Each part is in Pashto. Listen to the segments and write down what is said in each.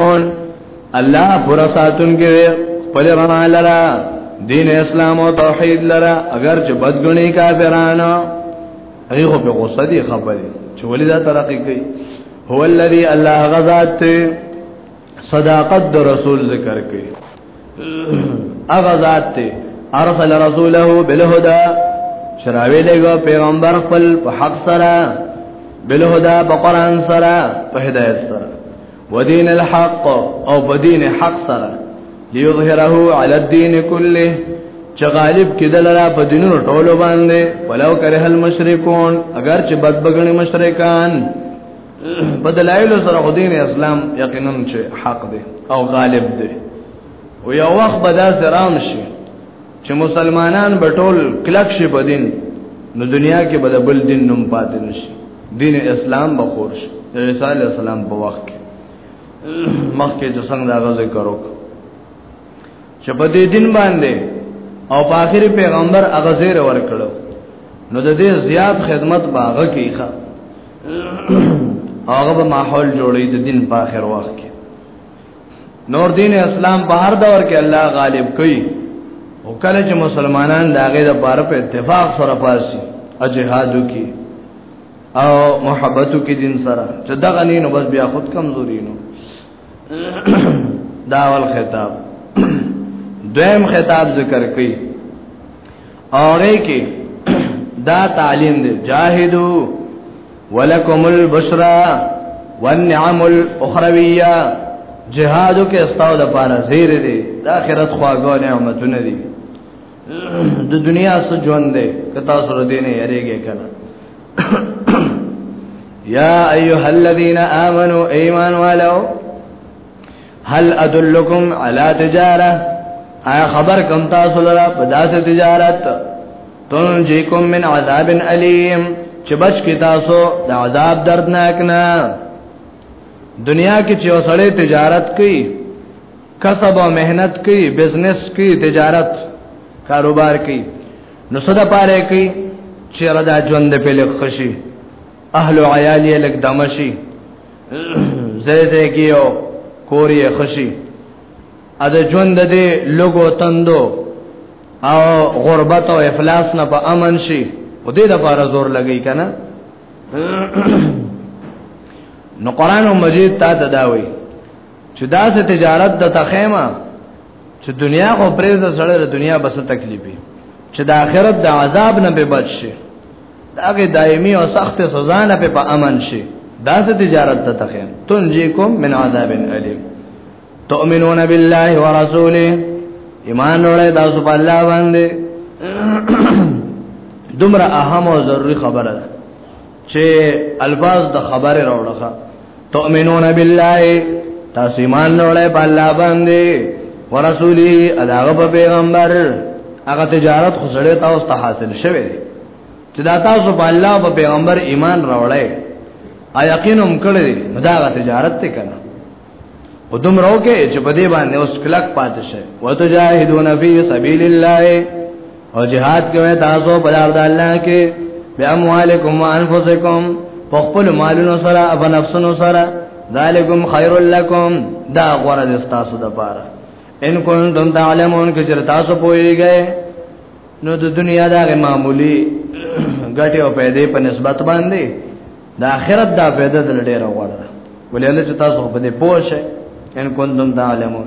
اون الله پر ساتون کې خپل رڼا لرا دین اسلام او توحید لرا اگر چې بدګنی کافرانو هغه په غوسه دي خبرې چې ولې دا ترقی کوي هو الذی الله غزاد صداقت د رسول ذکر کوي هغه ذات ته ارسل رسوله بالهدى شراوی لګو پیغمبر خپل په حق سره بالهدى په قران سره په هدایت سره ودین الحق او بدین حق سره ليظهره على الدين كله چې غالب کېدل را په دینونو ټولو باندې ولو کرهل مشرکون اگر چې بدبګنی مشرکان په دلایل سره دین اسلام یقینا چې حق دی او غالب دی او یو وخت به دا سرام شي چې مسلمانان به ټول کلک شي په دین نو دنیا کې به بل دین نوم پاتې نشي دین اسلام به خور شي د عیسی علی السلام په وخت کې مخکې چې څنګه دا غزه کرو چې په دې دین باندې او په اخر پیغمبر هغه زیر ور کړو نو د دې زیات خدمت باغه کیخه هغه به ماحول جوړي د دین په اخر وخت کې نور دین اسلام په هر دور کې الله غالب کوي او کله چې مسلمانان د هغه د بار په اتفاق سره پاسي او جهادو کې او محبتو کې دین سره چې دغه نه نو بس بیا خود کمزوري نو داول خطاب دویم خطاب ذکر کوي اوره کې دا تعلیم دی جاهدو ولکم البشرا والنعم الاخرویه جهادو کې استاو د پاره زیر دی د آخرت خواږه نعمتونه دي د دنیا سره ژوند دی کتا سره دینه یریږي کنه یا ایها الذین آمنو ایمان والو هل ادلکم علی تجاره آیا خبر کم تاسو لرا په داسې تجارت تنجیکم من عذاب الیم چې بچ کی تاسو د عذاب دردناک نه دنیا کې چې وسړې تجارت کوي کسب او مهنت کوي بزنس کوي تجارت کاروبار کوي نو صدا پاره کوي چې ردا ژوند په لخ خشي اهل عیالی لک دمشي زه دې کېو کوري خشي ا د ژوند دې لګو تندو او غربت او افلاس نه په امن شي او دې د فار زور لګی کنه نو قران مجید تا تداوي چې دا سه تجارت د تخیمه چې دنیا خو پرېز سره د دنیا بس تکلیفي چې د آخرت د عذاب نه به بچ شي داغه دایمي او سخت سزا نه په امن شي دا څه تجارت ته تخیم تنجیکم من عذاب الیم تؤمنون بالله ورسوله ایمان وروړی تاسو په الله باندې دومره اهم او ضروری خبره ده چې الفاظ د خبره راوړخه تؤمنون بالله تاسو ایمان لرئ په الله باندې ورسولي اداغه په پیغمبر هغه تجارت خو سره تاسو ته حاصل شوه چې دا تاسو په الله او پیغمبر ایمان راوړی ا یقینم کړی دا غا تجارت ته کنه او دوم راوکه چې په دې باندې اوس کلک پاتې شي وتجاهدون فی سبیل الله او جهاد کوي تاسو په لار د الله کې بیا اموالکم وانفسکم په خپل مالونو سره او نفسونو سره ذالکم خیر لکم دا غوړه د تاسو د پاره ان کنتم تعلمون کې چې تاسو پوهیږئ نو د دنیا دا معمولی ګټه او پیدې په نسبت باندې د آخرت دا پیدا دل ډیر غوړه ولې چې تاسو په دې پوه شئ ان کنتم تعلمون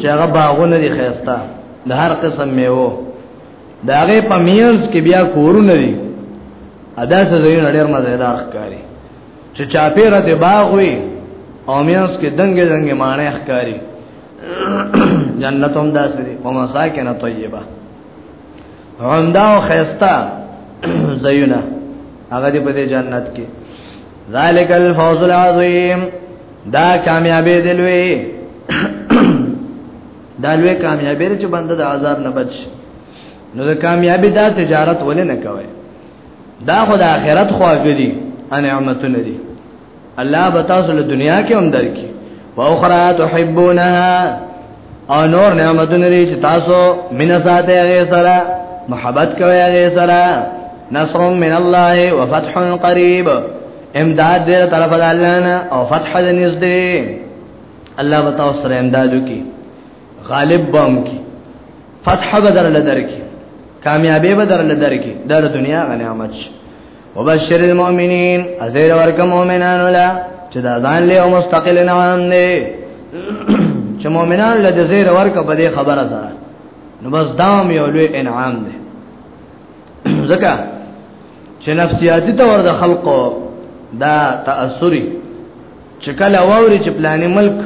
چې هغه باغونه دي خيستا د هر قسم میوه دا هغه په میرز کې بیا کورونه دي ادا څه زینو ډیر مزیدار ښکاری چې چاپیره ته باغ وي او میرز کې دنګ دنګ مانې ښکاری جنت هم داسې دي او مساکنه طیبه همدا خيستا زینو هغه دې په دې جنت کې ذالک الفوز العظیم دا کامیابی دلوی دا لوی کامیابی چې بنده د عذاب نه بچ نو دا کامیابی دا تجارت ولې نه کوي دا خو د آخرت خواږه دي نعمتونه دي الله بتاسو له دنیا کې هم درکې واخرى تحبونها او نور نعمتونه لري چې تاسو مینه ساتي هغه سره محبت کوي هغه سره نصر من الله وفتح قريب امداد دې طرف د الله نه او فتح دې نږدې الله وتعالى سره امداد وکي غالب بم کی فتح بدر لدر کی کامیابی بدر لدر کی در دنیا غنیمت شي وبشر المؤمنین ازیر ورک مؤمنان لا چې دا ځان له مستقل نه وندې چې مؤمنان له زیر ورک په دې خبره سره نو بس دام یو لوی انعام دی ځکه چې نفسیاتی تور د خلقو دا تأثری چې کله ووري چې پلانې ملک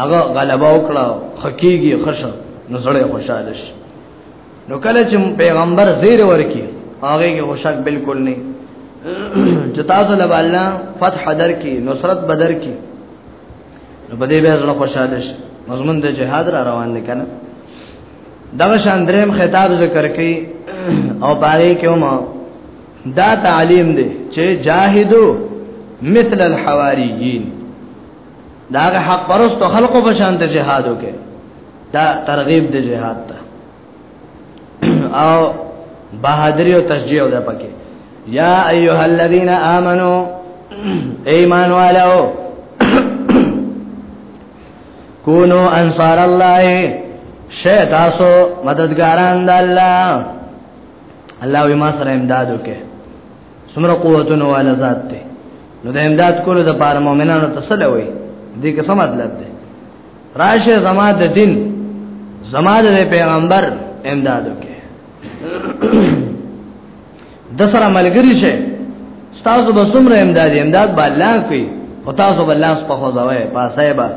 هغه غلبا وکړه حقيقي خشه نو سره خوشاله شي نو کله چې پیغمبر زیر ورکی هغه کې خوشک بالکل نه چې تاسو له الله فتح در کی نصرت بدر کی نو په دې به زړه خوشاله شي مضمون د جهاد را روان دي کنه دغه شان دریم خطاب ذکر کړي او باندې کې ما دا تعلیم دی چې جاهدو مثل الحواریین دا حق پرستو خلقو په شان ته جهاد وکړي دا ترغیب د جهاد ته او بہادری او تشجیع ده پکې یا ایها الذین آمنو ایمان والو کونو انصار الله شی تاسو مددګاران د الله الله وی ما سره امداد وکي سمره قوتونه والا ذات ته نو د امداد کولو د پاره مؤمنانو تسلوي دې کې څه مطلب دی راشه زما د دین زما د پیغمبر امداد وکي د سره ملګری شي تاسو به څومره امداد امداد به الله کوي او تاسو به لاس په خوځوي پاسه به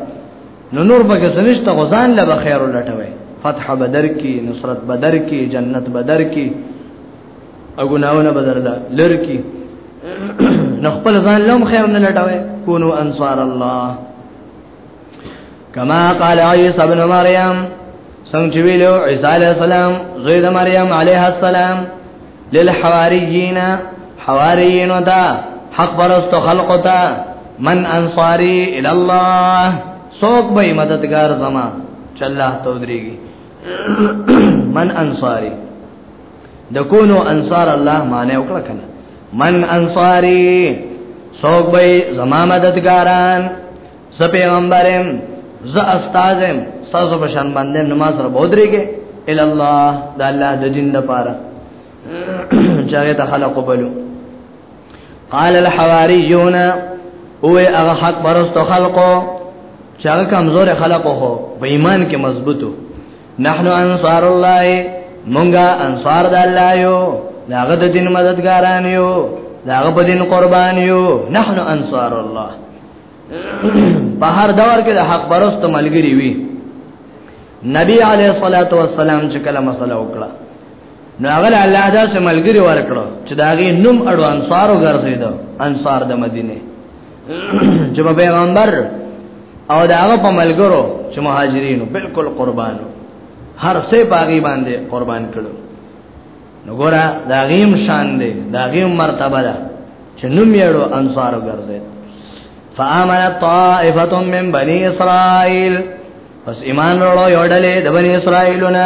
نو نور به څنګه ته غزان له خیر ولټوي فتح بدر کی نصرت بدر کی جنت بدر کی او ګناونه بدر ده لر کی نو خپل ځان لوم خیر نه لټوي کونو انصار الله کما قال عیسی ابن مریم څنګه چې ویلو عیسی علی السلام زوی د مریم علیه السلام للحواریین حواریین وتا حق پرست خلق وتا من انصاری الی الله سوک به مددگار زما چې الله ته ودرېږي من انصاری د کونو انصار الله معنی وکړه کنه من انصاری سوک بی زما مددگاران ز پیغمبرم ز استادم سازو بشان باندې نماز را بودريږي ال الله د الله د دین لپاره چاغه ته خلق بلو قال الحواریون او هغه حق پرستو خلقو چاغه کمزور خلقو هو په ایمان کې مضبوطو نحن انصار الله مونږه انصار د الله یو داغه د دین مددګاران یو داغه په دین قربان یو نحن انصار الله په هر دور کې د حق پرست ملګری وی نبی علیه الصلاۃ والسلام چې کله مسله وکړه نو هغه الله دا چې ملګری ورکړو چې داغه نوم اړو انصارو ګرځیدو انصار د مدینه چې په پیغمبر او دا هغه په ملګرو چې مهاجرینو بالکل قربانو هر څه باغی باندې قربان کړو نو ګورا دا غیم شان دی دا غیم مرتبه ده چې نوم یړو انصارو ګرځي فآمنت طائفه من بني اسرائيل پس ایمان وروړو یو ډلې د بنی اسرائیلونه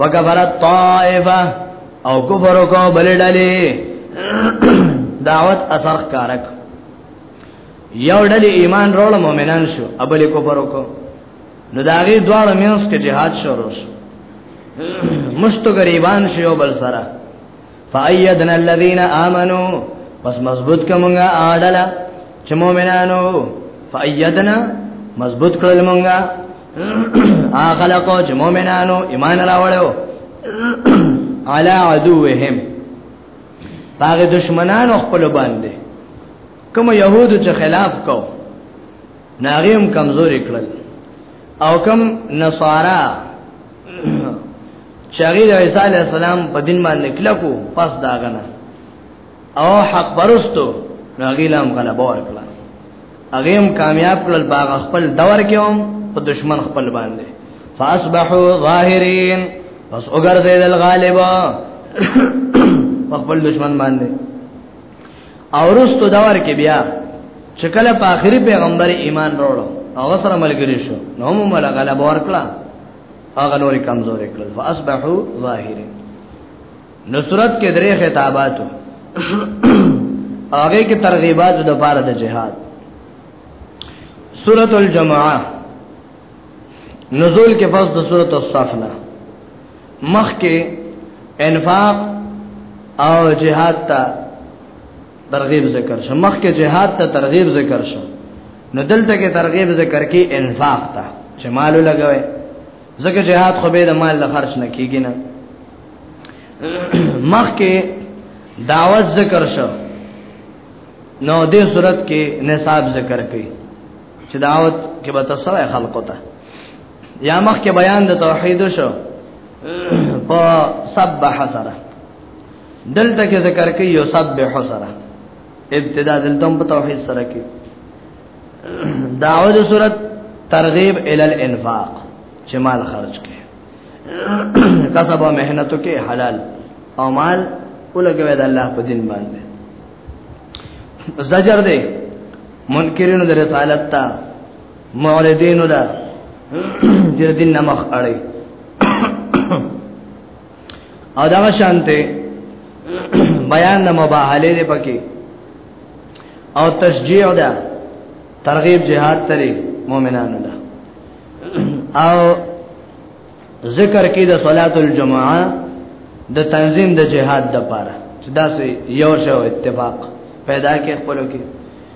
وکفرت طائفه او کفر کو بل ډلې دعوت اثر کارک یو ډلې ایمان وروړو مؤمنان شو ابل کفر کو نو داغي دواړو مینس کې jihad شروع شو مستو غریبان شو بل سره فایدنا الذین آمنو پس مضبوط کومه اډلا چې مؤمنانو فایدنا مضبوط کړل مونږه اغلا کو چې مؤمنانو ایمان راوړو علی عدوهم باغ دشمنانو خپل باندې کوم يهودو چې خلاف کو ناغیم کمزور کړل او کم نصارا چاغی د عیسی علی السلام په دین باندې کلکو پس داغنه او حق پرستو ناغیلام غلبه ورکړه اغیم کامیاب کړل باغ خپل دور کې هم په دشمن خپل باندې فاصبحوا ظاهرین پس وګرځیدل غالبا خپل دشمن باندې او رستو دور کې بیا چې کله په آخري پیغمبر ایمان وروړو هغه سره ملګری شو نو هم مله غلبه ورکړه هغه نورې کمزورې کړل فاصبحوا ظاهرین نو صورت کې درې خطاباتو هغه کې ترغیبات د پاره د جهاد سورۃ الجمعہ نزول کې پس د سورۃ الصف نه مخکې انفاق او جهاد ته ترغیب ذکر شو مخکې جهاد ته ترغیب ذکر شو نو دلته کې ترغیب ذکر کې انفاق ته چې مال لګوي ځکه جهاد خو به د مال له خرج نه کیږي نه مخکې دعوت ذکر شو نو دې صورت کې نصاب ذکر کړي چې دعوت کې به تاسو خلقو ته یا مخ کې بیان د توحید شو په سبح سره دلته کې ذکر کوي یو سبح سره ابتدا دلته په توحید سره کې داوود صورت ترغیب ال الانفاق چې مال خرج کې کسب او مهنت کې حلال او مال ولګوي د الله په دین باندې زجر دې منکرینو د رسالت ته معرضین دا دیر دین نمخ اړی او دا شانته بیان د مباهله دی پکې او تشجیع ده ترغیب جهاد ترې مؤمنانو ده او ذکر کې د صلات الجمعه د تنظیم د جهاد د پاره چې دا یو شو اتفاق پیدا کې خپلو کې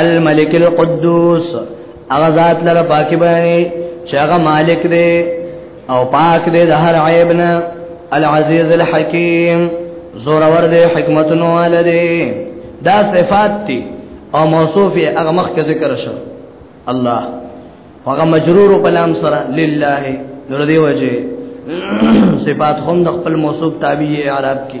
الملک القدوس هغه ذات لره پاکي بیانې چې هغه مالک دی او پاک دی د هر عیب نه العزیز الحکیم زور ور دی حکمت نو ولدی دا صفات دي او موصوف یې هغه مخ کې ذکر شو الله هغه مجرور په لام سره لله نور دی وجه صفات هم د خپل موصوف تابع عرب کې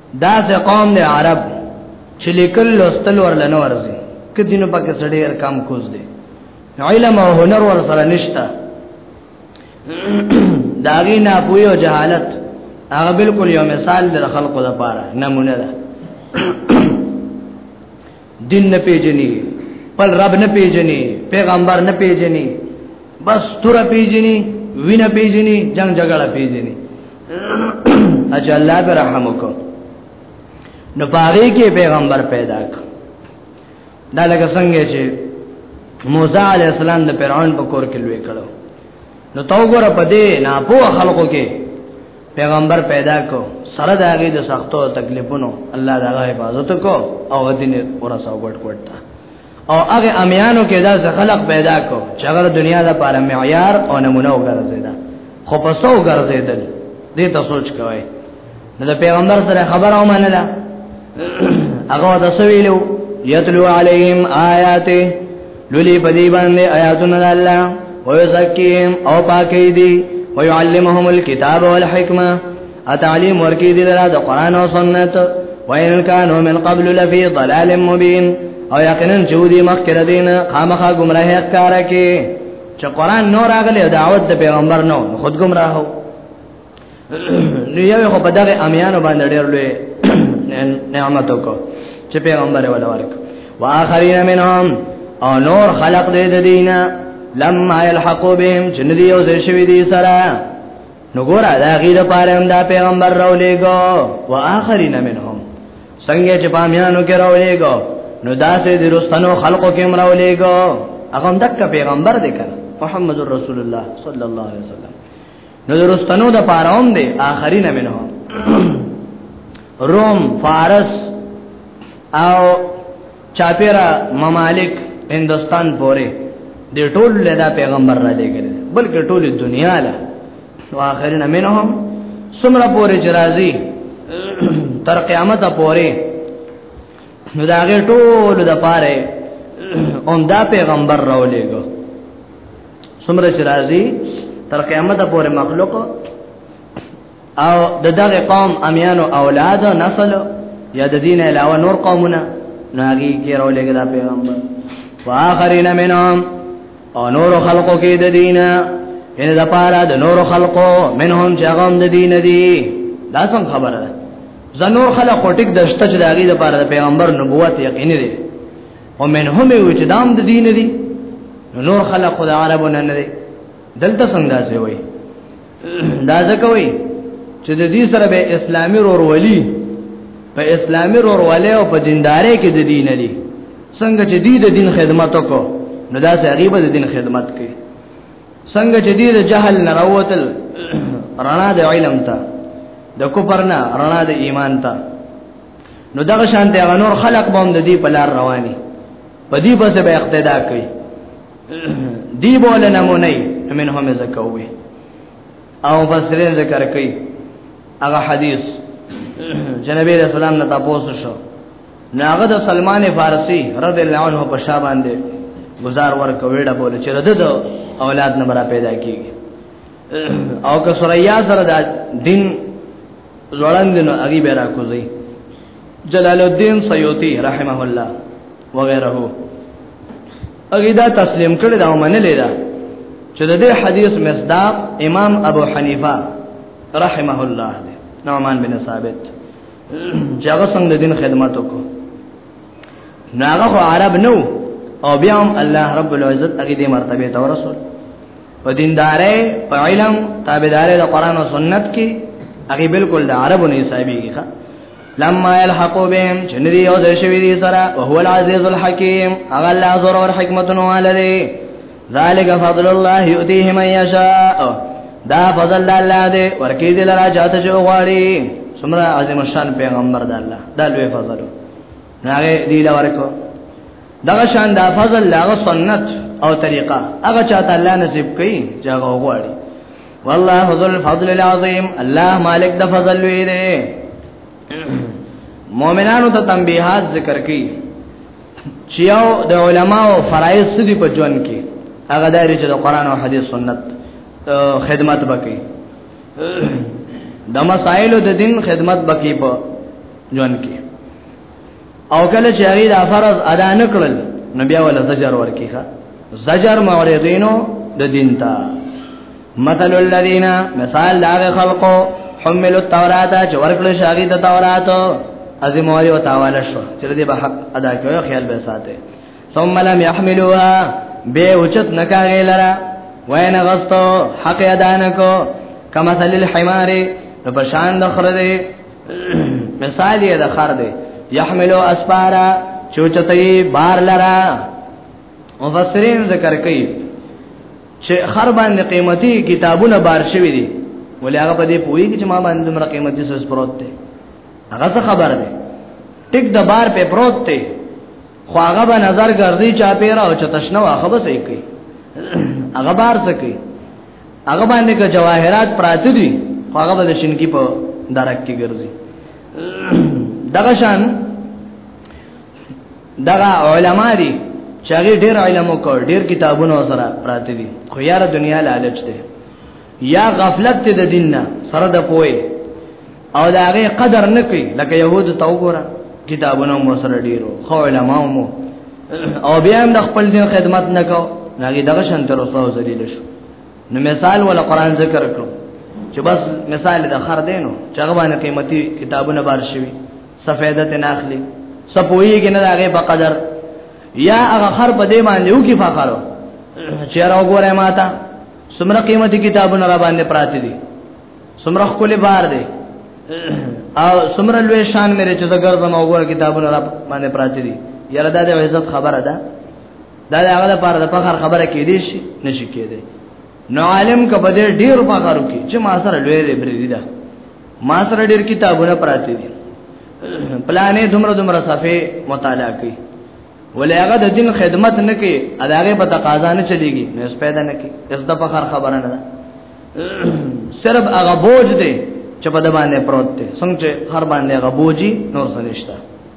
دا سه قوم دی عرب چې لیکل لوستل ورلنه ورزي کدی نو پکې سړیر کم کوز دی علم او هنر ور سره نشتا داغي نه پوي او جهالت هغه بالکل یو مثال د خلقو لپاره نمونه ده دین نه پیژني پل رب نه پیژني پیغمبر نه پیژني بس تور پیژني وینه پیژني جنگ جګړه پیژني اجه الله پر رحم وکړه نو پاره کې پیغمبر پیدا کړ دا لکه څنګه چې موسی علی السلام د فرعون په کور کې لوی کړو نو تو ګره پدې نه په خلکو کې پیغمبر پیدا کو سره د هغه د سختو تکلیفونو الله تعالی حفاظت کو او دین ورساو ګټ ګټ او هغه امیانو کې دا خلق پیدا کو چې هغه دنیا د پاره معیار او نمونه وګرځیدا خو په سو ګرځیدل دې ته سوچ کوی د پیغمبر سره خبره ومنله هغه د سویلو یتلو علیهم آیاته لولي په دې باندې آیاتونه د الله او زکیم او پاکې دي او يعلمهم الكتاب والحکمه اتعلیم ورکی دي لرا د قران او سنت وان كانوا من قبل لفي ضلال مبين او یقینا جودي مخکې دین خامخا گمراه ښکارا کې چې قران نور اغلی دعوت د پیغمبر نو خود گمراه هو نو یو خو په دغه امیانو باندې ډېر لوی نعمت وکړ چې پیغمبر ولا ورک واخرین منهم او نور خلق دې د دینه لما يلحقوا بهم چې ندی یو ځای شوی دی سره نو ګوره دا غیر پاره هم دا پیغمبر راولېګو واخرین منهم څنګه چې پامیانو کې راولېګو نو دا سه د رستنو خلقو کې راولېګو هغه دک پیغمبر دی کړ محمد رسول الله صلی الله علیه وسلم نو درستنو د پاره هم دي اخرین منه روم فارس او چاپیرا ممالک هندستان پورې د ټول له دا پیغمبر را لګل بلکې ټول دنیا له واخرین منهم سمرا پورې جرازی تر قیامت پورې نو دا غټول د پاره اوم دا پیغمبر راولېګو سمره چې راځي تر قیامت پورې مخلوق او د دغه قوم امیانو اولاد او نسل یا د دین علاوه نور قومونه ناګي کې راولېګل پیغمبر واخرین منهم او نور خلقو کې د دین ان د پاره د نور خلقو منهم چې هغه د دین دي دا څنګه خبره ده زنور خلق ټیک د شته چې د هغه د پاره د پیغمبر نبوت یقیني دي ومنهم وی چې دام د دین دي نور خلق د عربو نه نه دي دلته څنګه ځي وای دا ځکه وای چې د دې سره به اسلامي رورولي په اسلامي رورولې او په دینداري کې د دین دي څنګه چې دې د دین خدمت وکړو نو دا سه غریب د دین خدمت کوي څنګه چې دې د جهل نه راوتل رڼا د علم ته د کوپرنا رڼا د ایمان ته نو دغه شان دی نور خلق به هم د دې په لار رواني په دې پس به اقتدا کوي دی بوله نمونه منهم زکوي او بصری ذکر کوي هغه حدیث جناب رسول الله تاسو شو ناغه د سلمان فارسی رضی الله عنه په شا باندې گزار ور کویډه بوله چې رد دو اولاد نه برا پیدا کیږي او که سوریا سره د دین ځوړند نو هغه به راکوزي جلال الدين سيوطي رحمه الله وغيره هغه دا تسلیم کړی دا ومنلې دا چې د دې حدیث مصداق امام ابو حنیفه رحمه الله دی نعمان بن ثابت چې هغه څنګه د دین خدمت وکړو ناغه عرب نو او بیا هم الله رب العزت هغه دې مرتبه ته ورسول په دیندارې په علم تابعدارې د قران او سنت کې هغه بالکل د عربو نه حسابيږي لما يلحقوا بهم جندي او دشوي دي سرا وهو العزيز الحكيم اغه الله زور ور حکمتونو علي ذلك فضل الله يؤتيه من يشاء دا فضل الله دې ورکی دې لرا جاته جو غواړي سمرا عظیم الشان پیغمبر د الله دا لوی فضل هغه دی لا ورکو دا شان دا فضل لا سنت او طریقه هغه چاته الله نصیب کړي چې هغه وغواړي والله ذو الفضل العظیم الله مالک د فضل وی دی مؤمنانو ته تنبیحات ذکر کړي چې یو د علماو فرایض سدي په ژوند کې هغه دایره چې د قران او حدیث سنت خدمت وکړي د مسائل د دین خدمت وکړي په ژوند کې او کله چې هغه دا فرض ادا نکړل نو بیا ولا زجر ورکیخه زجر معرضینو د دین ته مثل الذين مثال دا خلقو حمل التوراۃ چې ورکل شاګی د تورات ازم وری او تاواله شو چې دې به حق ادا کوي خیال به ساته ثم لم يحملوها به اوچت نکاغه لرا وین غستو حق ادا نکو کما مثل الحمار په شان د خره مثال یې د خر دی یحملو اسبارا چوچتای بار لرا مفسرین ذکر کوي چې خر باندې قیمتي کتابونه بار شوی دي ولې هغه په دې پوي چې ما باندې مر قیمتي څه پروت دی هغه څه خبر دی ټیک د بار په پروت دی خو هغه به نظر ګرځي چا پیرا او چتشنو هغه به سې کوي هغه بار سکی هغه باندې که جواهرات پراته دي هغه به د شینکی په درک کې ګرځي دغه شان دغه علما دي چې هغه ډېر علم وکړ ډېر کتابونه سره پراته دي خو یاره دنیا لالچ ده یا غفلت ته د دین نه سره د پوي او دا هغه قدر نه کوي لکه يهود تو ګوره کتابونه مو سره ډیرو خو علماء مو او بیا هم د خپل دین خدمت نکاو ناګي دغه شان تر اوسه ذلیل شو نو مثال ول قران ذکر کړو چې بس مثال د خر دینو چې هغه باندې قیمتي کتابونه بار شوی سفیده ته ناخلی سپویږي نه هغه په قدر یا هغه خر په دې باندې یو کې فخرو چې راو ګوره ماته سمره قیمتي کتابونه را باندې پراته دي سمره خپل بار دي او سمره لوی شان مې چې زګر زما وګور کتابونه را باندې پراته دي یره دا د عزت خبره ده دا هغه لپاره د فخر خبره کې دي شي نشي کېده نو عالم کبه دې ډیر فخر وکي چې ما سره لوی دی بری ده ما سره ډیر کتابونه پراته دي پلانې دومره دومره صفه مطالعه کوي ولې هغه د دین خدمت نه کوي اداغه په تقاضا نه چلیږي نو اس پیدا نه کوي اس د فخر خبره نه ده صرف هغه بوج دی چې په د باندې پروت دی څنګه هر باندې هغه بوجي نور څه نشته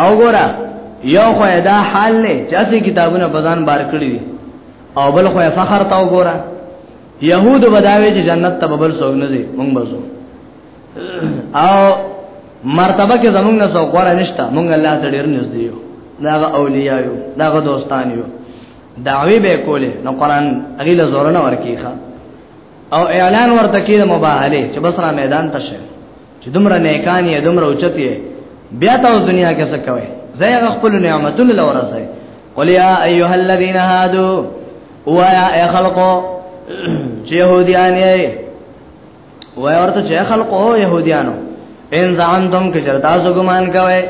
او ګورا یو خو دا حال له چې کتابونه په ځان بار کړی او بل خو فخر تا وګورا يهود بداوي چې جنت ته بل څوک نه دي مونږ بزو او مرتبه کې زمونږ نه څوک غوړ نشته مونږ الله ته ډیر نږدې یو دا اولیاء یو دا دوستان یو دعوی به کوله نو قران هغه له زور نه ورکیخه او اعلان ورته کې مباهله چې بسره میدان ته شه چې دومره نیکان یې دومره اوچت یې بیا تاسو دنیا کې څه کوي زه خپل نعمتونه لورسه قل یا ایها الذین هادو وایا ای خلقو چې يهوديان یې وای ورته چې خلقو يهوديانو ان زعمتم کې چرتا سو ګمان کوي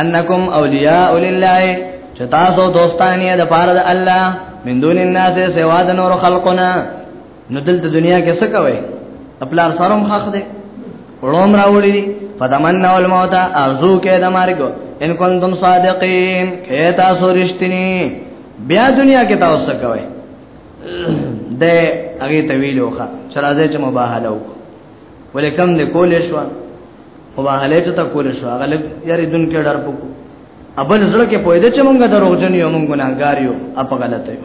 انکم اولیاء لله چې تاسو دوستان یې د پاره د الله من دون الناس سوا د نور خلقنا نو دلته دنیا کې څه کوي خپل سرم حق دی ولوم راوړي دي فتمنوا الموت ارزو کې د مرګ ان کنتم صادقین کې تاسو رښتینی بیا دنیا کې تاسو څه کوي د هغه طویل وخه چرازه چې مباهله وک ولیکم د کولې شو مباهله چې تا کولې شو هغه لګ یاري دن کې ډار پکو ابل زړه کې پوهې چې مونږه دروغجن یو مونږ ګناګار یو اپ غلط یو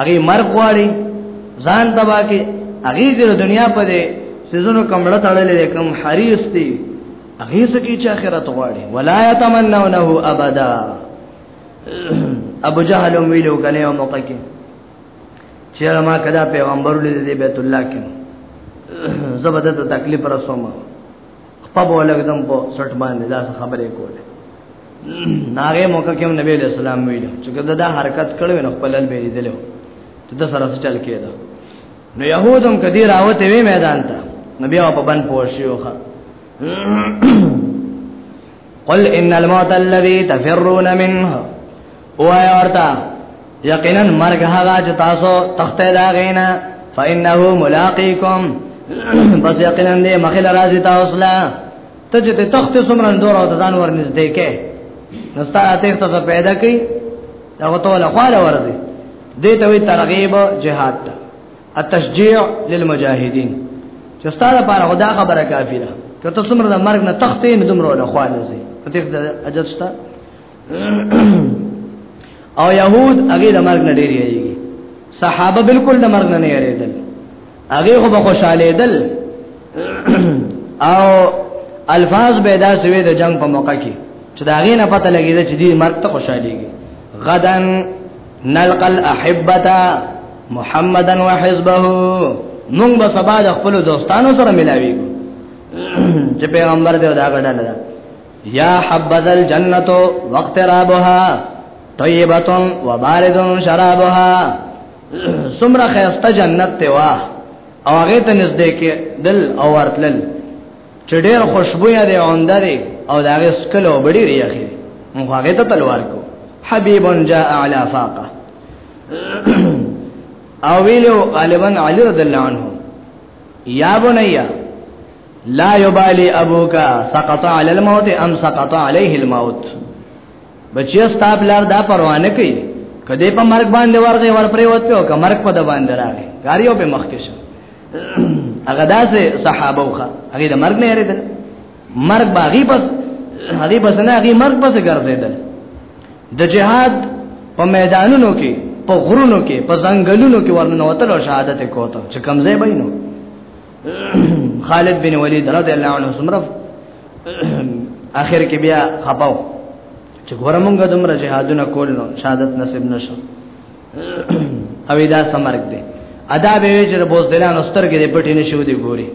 هغه مرګ غواړي ځان تبا کې هغه د دنیا په دې سيزونو کمړه تړلې کوم حریص دي هغه سکی چې آخرت غواړي ولا يتمنونه ابدا ابو جهل ویلو کنه او موقع کې چې ما کدا پیغمبر لید دی بیت الله کې زبردست تکلیف رسوم خپل ولګدم په سټ باندې دا خبرې کوله ناغه موقع کې نبی له سلام ویل چې کله دا حرکت کړو نو خپل به لیدلو ته د سره چل کېده نو يهودم کدي راوته وی میدان ته نبی او په بن پوښیوخه قل ان الموت الذي تفرون منه او ورتا یقینا مرګ هغه چې تاسو تخته دا غینا فانه ملاقاتکم بس یقینا دې مخله راځي تاسو لا ته چې ته تخت څومره اندور او ځان ورنږدې کې نو ستاسو تیر ته پیدا کی دا وته ولا خاله ورځي دې ته وی ترغیب جهاد ته التشجيع للمجاهدين چې ستاسو لپاره خدا خبره کافی ده کته څومره د مرګ نه تختې نه دومره له خاله زی ته دې اجازه او يهود هغه د مرګ نه ډیر یریږي صحابه بالکل د مرګ نه یریدل هغه خو به خوشاله دل او الفاظ به دا سوي د جنگ په موقع کې چې دا غي نه پته لګیږي چې دې مرګ ته خوشاليږي غدن نلقى الاحبتا محمدا وحزبه مونږ به سبا د خپل دوستانو سره ملاوي چې پیغمبر دې دا غډل یا حبذا الجنت واقترابها طیبه وبارد شرابها سمره خیسته جنت ته واه او هغه ته نږدې کې دل او ورتل چې ډېر خوشبویا دی اونده دی او دا هغه سکل او بډې ری اخی مو هغه ته تلوار کو حبیب جاء علی فاقه او ویلو غالبا علی رضی الله عنه یا بنیا لا یبالی ابوکا سقط علی الموت ام سقط علیه الموت بچی ستا بلار دا پروا نه کوي کدی په مرګ باندې ورغه ور پرې وته او که مرګ په د باندې راغی کاریو په مخ کې شو هغه داسې صحابه وخه هغه د مرګ نه یریدل مرګ باغی پس هغه بس نه هغه مرګ پس ګرځیدل د جهاد په میدانونو کې په غرونو کې په ځنګلونو کې ورننوتل او شهادت کوته چې کمزې بینو خالد بن ولید رضی الله عنه سمره اخر کې بیا خپاو چې ګورمونګه دمر جهادونه کول نو شهادت نصیب نشو او دا سمرګ دی ادا به چې بوز دلان استر کې پټې نشو دی ګوري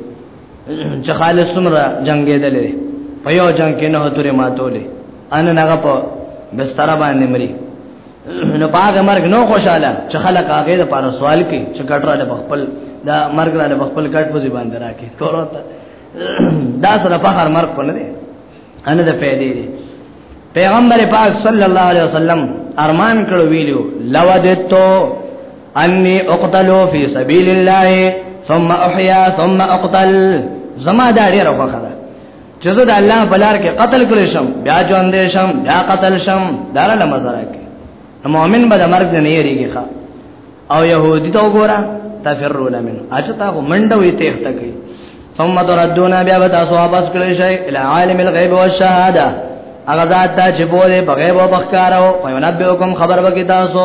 چې خالص سمره جنگې دلې په یو جنگ کې نه تورې ماتولې ان هغه په بستر باندې مري نو باغ مرګ نو خوشاله چې خلک هغه د پاره سوال کوي چې کټره له خپل دا مرګ له خپل کټ په ځبان دراکې کورو ته دا سره په هر مرګ کول دي ان د پیدې دي پیغمبر پاک صلی الله علیه وسلم ارمان کړو ویلو لودتو انی اقتلوا فی سبیل الله ثم احیا ثم اقتل زما دا ډیره خوخه ده چې زه د الله بلار کې قتل کړی شم بیا ژوند شم بیا قتل شم دا له مزره کې مؤمن به د مرګ نه یریږي ښا او يهودي ته وګوره تفرون من اچتا هو منډه وي تخته کوي ثم تردون بیا به تاسو واپس کړی شئ ال عالم الغیب والشهاده هغه ذات دا چې بوله په غیب او بخکارو او ينبئکم خبر وکي تاسو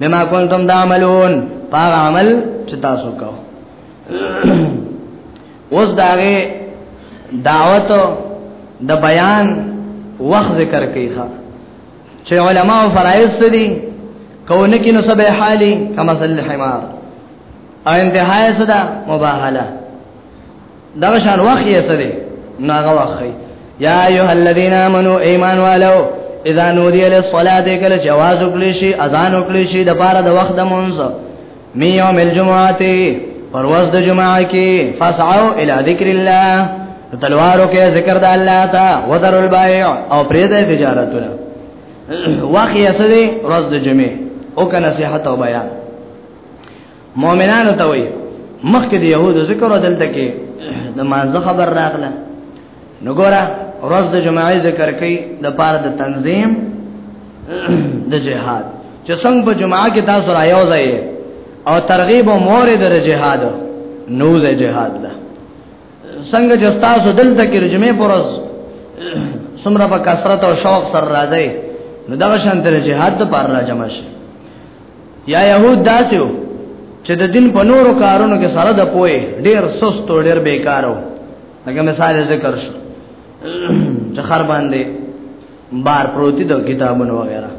بما کنتم تعملون پاغ عمل چې تاسو کوو اوس داغه دعوت د بیان وخت ذکر کوي ښا چې علما او فرایض سدي کونه کې نو سبه حالي کما سل حمار او انتهای صدا مباهله دا شان وخت یې سدي ناغه وخت یا ایه الذین امنو ایمان والو اذا نودی للصلاه کله جواز وکړي شي اذان وکړي شي د پاره د وخت د مونږ می یوم الجمعه پرواز د جمعه کې فسعوا الى ذکر الله تلوارو کې ذکر د الله تا وذر البيع او پرې د تجارتونه واخی اسدی روز د جمعه او کنه صحت او بیان مؤمنانو ته وي مخکې د يهودو ذکر او دلته کې د مانزه خبر راغله نو ګوره ورځ د جمعې ذکر کوي د پاره د تنظیم د جهاد چې څنګه په جمعه کې تاسو را یو ځای او ترغیب او مور د جهاد نو د جهاد له څنګه چې تاسو دلته کې جمعې پرز سمره په کثرت او شوق سره راځي نو دا شان تر جهاد ته پار را جمع شي یا يهود داسیو چې د دین په نورو کارونو کې سره د پوي ډیر سست او ډیر بیکارو لکه مثال ذکر شو چې خر باندې بار پروتي د کتابونو وغیرہ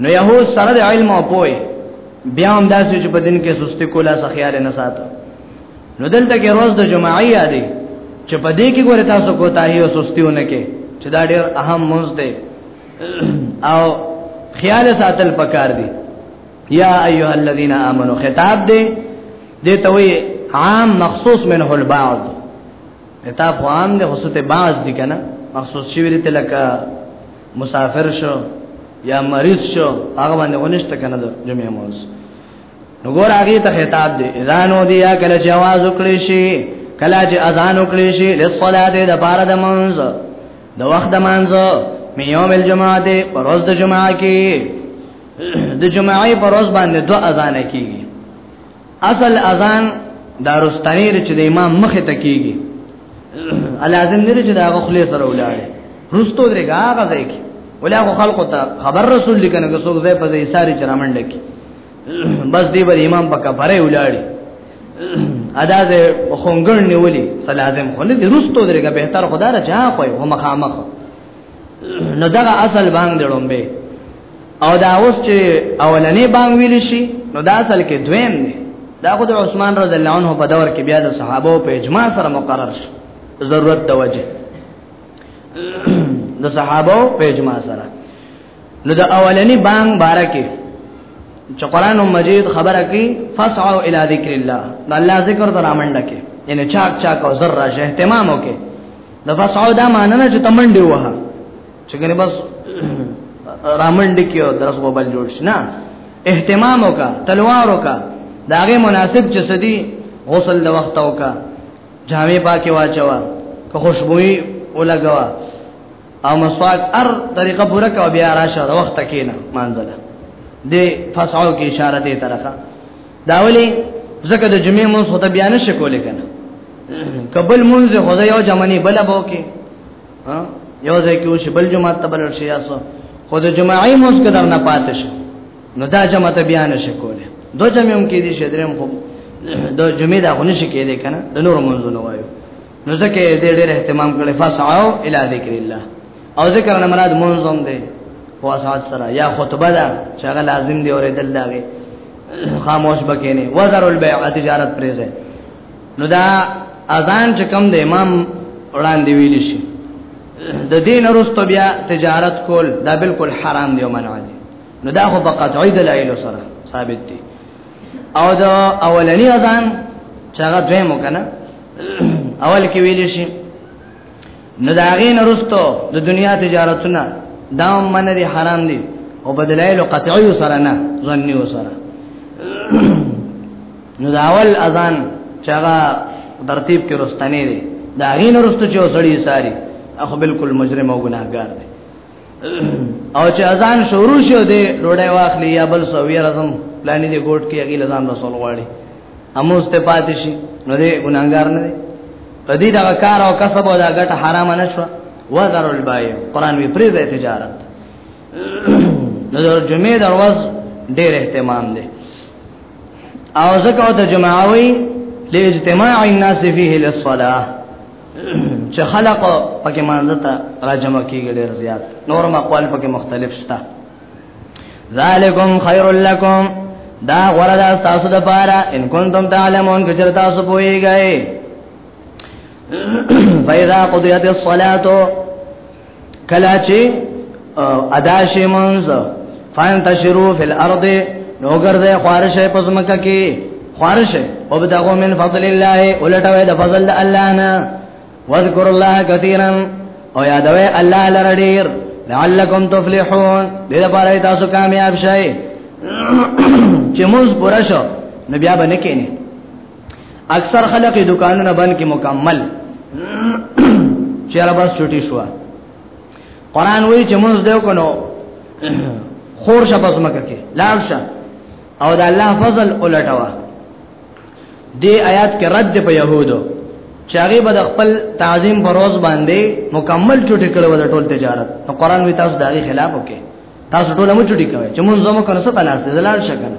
نو يهود سره د علم او پوهه بیا هم داسې چې په دین کې سستی کولا سخیال نه ساتو نو دلته کې روز د جمعې یادې چې په دې کې ګوره تاسو کوتاهي او سستیونه کې چې دا ډېر اهم موز دی او خیال ساتل پکار دی یا ایها الذین آمنو خطاب دې دې ته وی عام مخصوص منه البعض خطاب عام دې خصوص ته بعض دي کنه مخصوص شي ویل ته لکه مسافر شو یا مریض شو هغه باندې ونشته کنه د جمعې موز نو ګور هغه ته خطاب دې اذا نو دی یا کله چې आवाज وکړي شي کله چې اذان وکړي شي لصلاة د بار د منځ د وخت د منځ میوم الجمعه دې پروز د جمعه کې د جمعې پر ورځ باندې دوه اذان کیږي اصل اذان دا رستنی چې د امام مخه ته کیږي الازم نه چې دا غخلې سره ولاړې رستو درې هغه ځای کې ولا خلکو ته خبر رسول لیکنه که څوک ځای په ځای ساري چرامنډ کې بس دی بر امام په کفاره ولاړې ادا زه خونګړ نیولې سلازم خو نه دې رستو درې به تر خدای را چا خو مخامخ نو دا اصل باندې لومبه او دا اوس چې اولنې بانګ ویل شي نو دا اصل کې دویم دی دا خود عثمان رضی الله عنه په دور کې بیا د صحابه په اجماع سره مقرر شو ضرورت د وجه د صحابه په اجماع سره نو دا اولنې بانګ بارکه چې قران مجید خبره کوي فسعوا الى ذکر الله دا الله ذکر ته رامنډه کې یعنی چاک چاک او ذره شه اهتمام وکي د فسعوا دا معنی نه چې تمنډي وها چې کنه بس رامنډ کې او درس وبل جوړ شي نه اهتمام وکا تلوار وکا داغه مناسب چې سدي غسل د وخت وکا جامې پاکه واچوا که خوشبوئی ولګوا او مسواک ار طریقه پورا کا بیا راشه د وخت کې نه مانځله د فسعو کې اشاره دی طرفه داولی زکه د جمعې مونږ خو ته بیان شکولې کنه قبل مونږ خو یو جمعنی بل بو کې ها یو ځای کې وشي بل جمعه ته بل شي یاسو خو د جمعې موږ کدر نه پاتې شو نو دا جمعه ته بیان شي کوله دو جمعې هم کې دي چې درم خو د جمعې دا غونې شي کېده کنه د نور منځونو وایو نو ځکه دې ډېر اهتمام کړي فسعو الی ذکر الله او ذکر نه مراد منظم دی فواسات سره یا خطبه دا چې هغه لازم دی اورېدل لاغه خاموش بکینه وزر البيع تجارت پرې نو دا اذان چې کوم د امام وړاندې ویل شي د دین وروسته بیا تجارت کول دا بالکل حرام دی او منع دی نو دا خو په قطعی دلایل سره ثابت دی او دا اولنی اذان چې هغه دویمو کنه اول کې ویل شي نو دا غین وروسته د دنیا تجارتونه دا منع دی حرام دی او بدلایل قطعی سره نه ظنی سره نو دا اول اذان چې هغه ترتیب کې رستنې دي دا غین رستو چې وسړي ساري اخو بالکل مجرم او ګناهګار دی او چې اذان شروع شو دی ډوډۍ واخلي یا بل سوي رزم پلان دې ګوټ کې اګي لزان رسول غواړي اموز ته پاتې شي نو دې ګناهګار نه دی په دې دا کار او کسب او دا ګټه حرام نه شو وذر البای قران وی پرې ده تجارت نو جمعې دروازه ډېر اهتمام دی او زکه د جماعه وی لاجتماع الناس فيه للصلاه چې خلق پکې مانځتا راجمع کیږي ډیر زیات نور مقال پکې مختلف شته ذالکم خیر لکم دا غره دا تاسو د پاره ان کنتم تعلمون که چر تاسو پوهیږئ فإذا قضيت الصلاة کلا چې ادا شي منځ فانتشرو فی الارض نو ګرځه خارش په زمکه کې خارش او بدغو من فضل الله ولټوي د فضل الله نه واذکر الله کثیرا او یادوي الله لره ډیر لعلکم تفلحون دې لپاره تاسو کامیاب شئ چې موږ پرشو نبي ابا نه کینی اکثر خلک دکانونه بند کې مکمل چیرې بس چټي شو قران وایي چې موږ دیو کنو خور شپه سمکه کې لاړ شه او د الله فضل ولټوا دې آیات کې رد په يهودو چې هغه به خپل تعظیم بروز باندې مکمل چټي کړو د ټول تجارت نو قران وی تاسو دغه خلاف وکي تاسو ټول مو چټي کوي چې مونږ زمو کنه څه تناسب زلال شکنه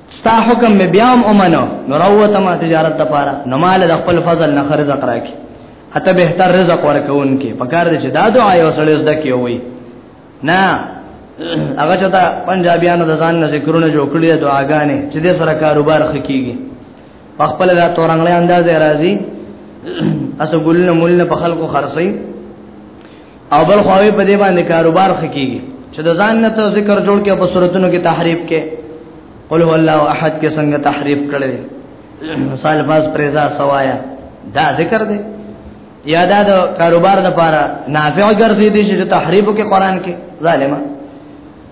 ستا حکم می بیا هم ومنو نو راوته ما تجارت د پاره نو مال د خپل فضل نه خرج راکې اته به تر رزق ورکون کې پکار دې چې دا دعا یو سړی زده کې وي نه هغه چې دا پنجابیانو د ځان نه ذکرونه جوړ کړی دعاګانې چې دې سره کاروبار خکېږي په خپل دا تورنګلې انداز راځي اسو ګلنه مولنه په خلکو خرڅي او بل خواوی په دې باندې کاروبار خکېږي چې د ځان نه ته ذکر جوړ کې په صورتونو کې تحریف کې قل هو الله احد کې څنګه تحریف کړي مثال فاز پرزا سوایا دا ذکر دی یا دا د کاروبار لپاره نافع ګرځي دي چې تحریف کې قران کې ظالما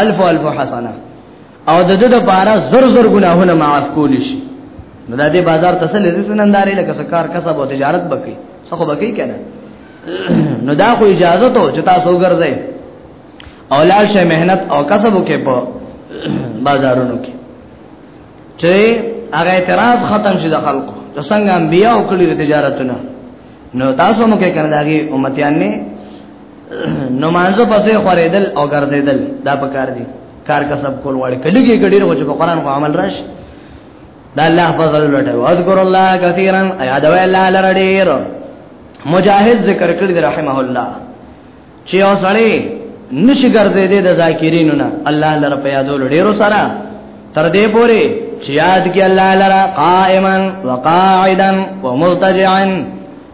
الف الف حسنه او د دې لپاره زر زر ګناهونه معاف کول شي نو د دې بازار ته سره رسن اندارې لکه سکار کسب او تجارت بکی څخه بکی کنه نو دا خو اجازه ته چې تاسو ګرځئ اولاد شه مهنت او کسب وکې په بازارونو کې چې هغه اعتراض ختم شي د خلکو د څنګه انبیا او کلی تجارتونه نو تاسو مو کې کنه داږي امتیان نه نمازو پسې خورېدل او ګرځېدل دا پکار دي کار کسب کول وړي کله کې ګډیر وځي په قران کو عمل راشي دا الله فضل لټه واذکر الله کثیرا یاد وی الله لرډیر مجاهد ذکر کړی رحمه الله چې اوسړي نشي ګرځېدې د ذاکرینو نه الله لره په یادو لډیرو سره تر دې پوري چې یاد کې الله لره قائما وقاعدا ومضطجعا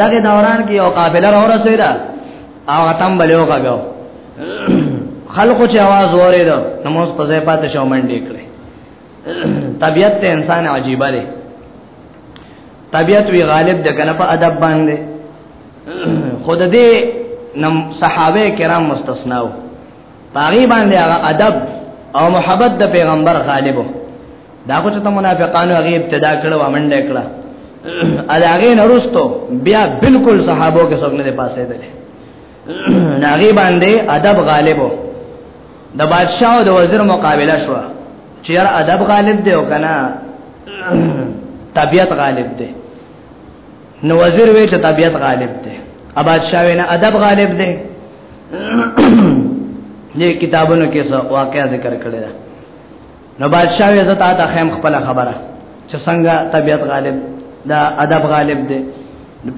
دغه دوران کې یو قابل را ورسېده او تم بلیو کاګو خلکو چې आवाज وره ده نو موږ په ځای پاتې شو منډې کړې طبيعت ته انسان عجیب دی طبيعت وی غالب ده کنه په ادب باندې خود دې نم صحابه کرام مستثنا وو پاغي باندې هغه ادب او محبت د پیغمبر غالبو دا خو ته منافقانو هغه ابتدا کړو ومنډه کړه اداګه نرستو بیا بالکل صحابو کې څوک نه پاسې دي ناغي باندې ادب غالبو د بادشاہ او د وزیر مقابله شو چیر ادب غالب دی او کنه طبیعت غالب دی نو وزیر وی چې طبيعت غالب دی اباد شاوی نه ادب غالب دی دې کتابونو کې څه واقعا ذکر کړی دا نو بادشاہ یې زتا ته خیم خپل خبره چې څنګه طبيعت غالب دا ادب غالب دی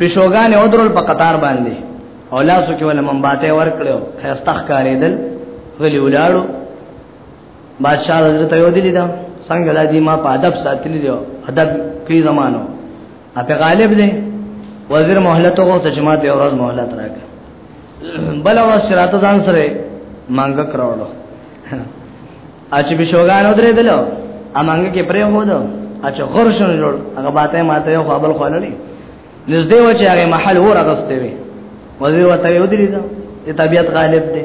پښوګان او درول په قطار باندې او لاسو کې ول منباته ور کړو خستخ کارېدل غلی ولاړو بادشاہ حضرت یو دی دا څنګه د دې ما په ادب ساتلی دی ادب په زمانو اته غالب دی وزیر مهلت وو ته جماعت یو ورځ مهلت راک بل ورځ شرات ځان سره مانګه کراوړو اچ به شوګان ودرې دلو امانګه کې پرې هو دو اچ غرشن جوړ هغه باته ماته یو خپل خللی نږدې و چې هغه محل ور اغستې وي وزیر وته یو دی دا طبيعت غالب دی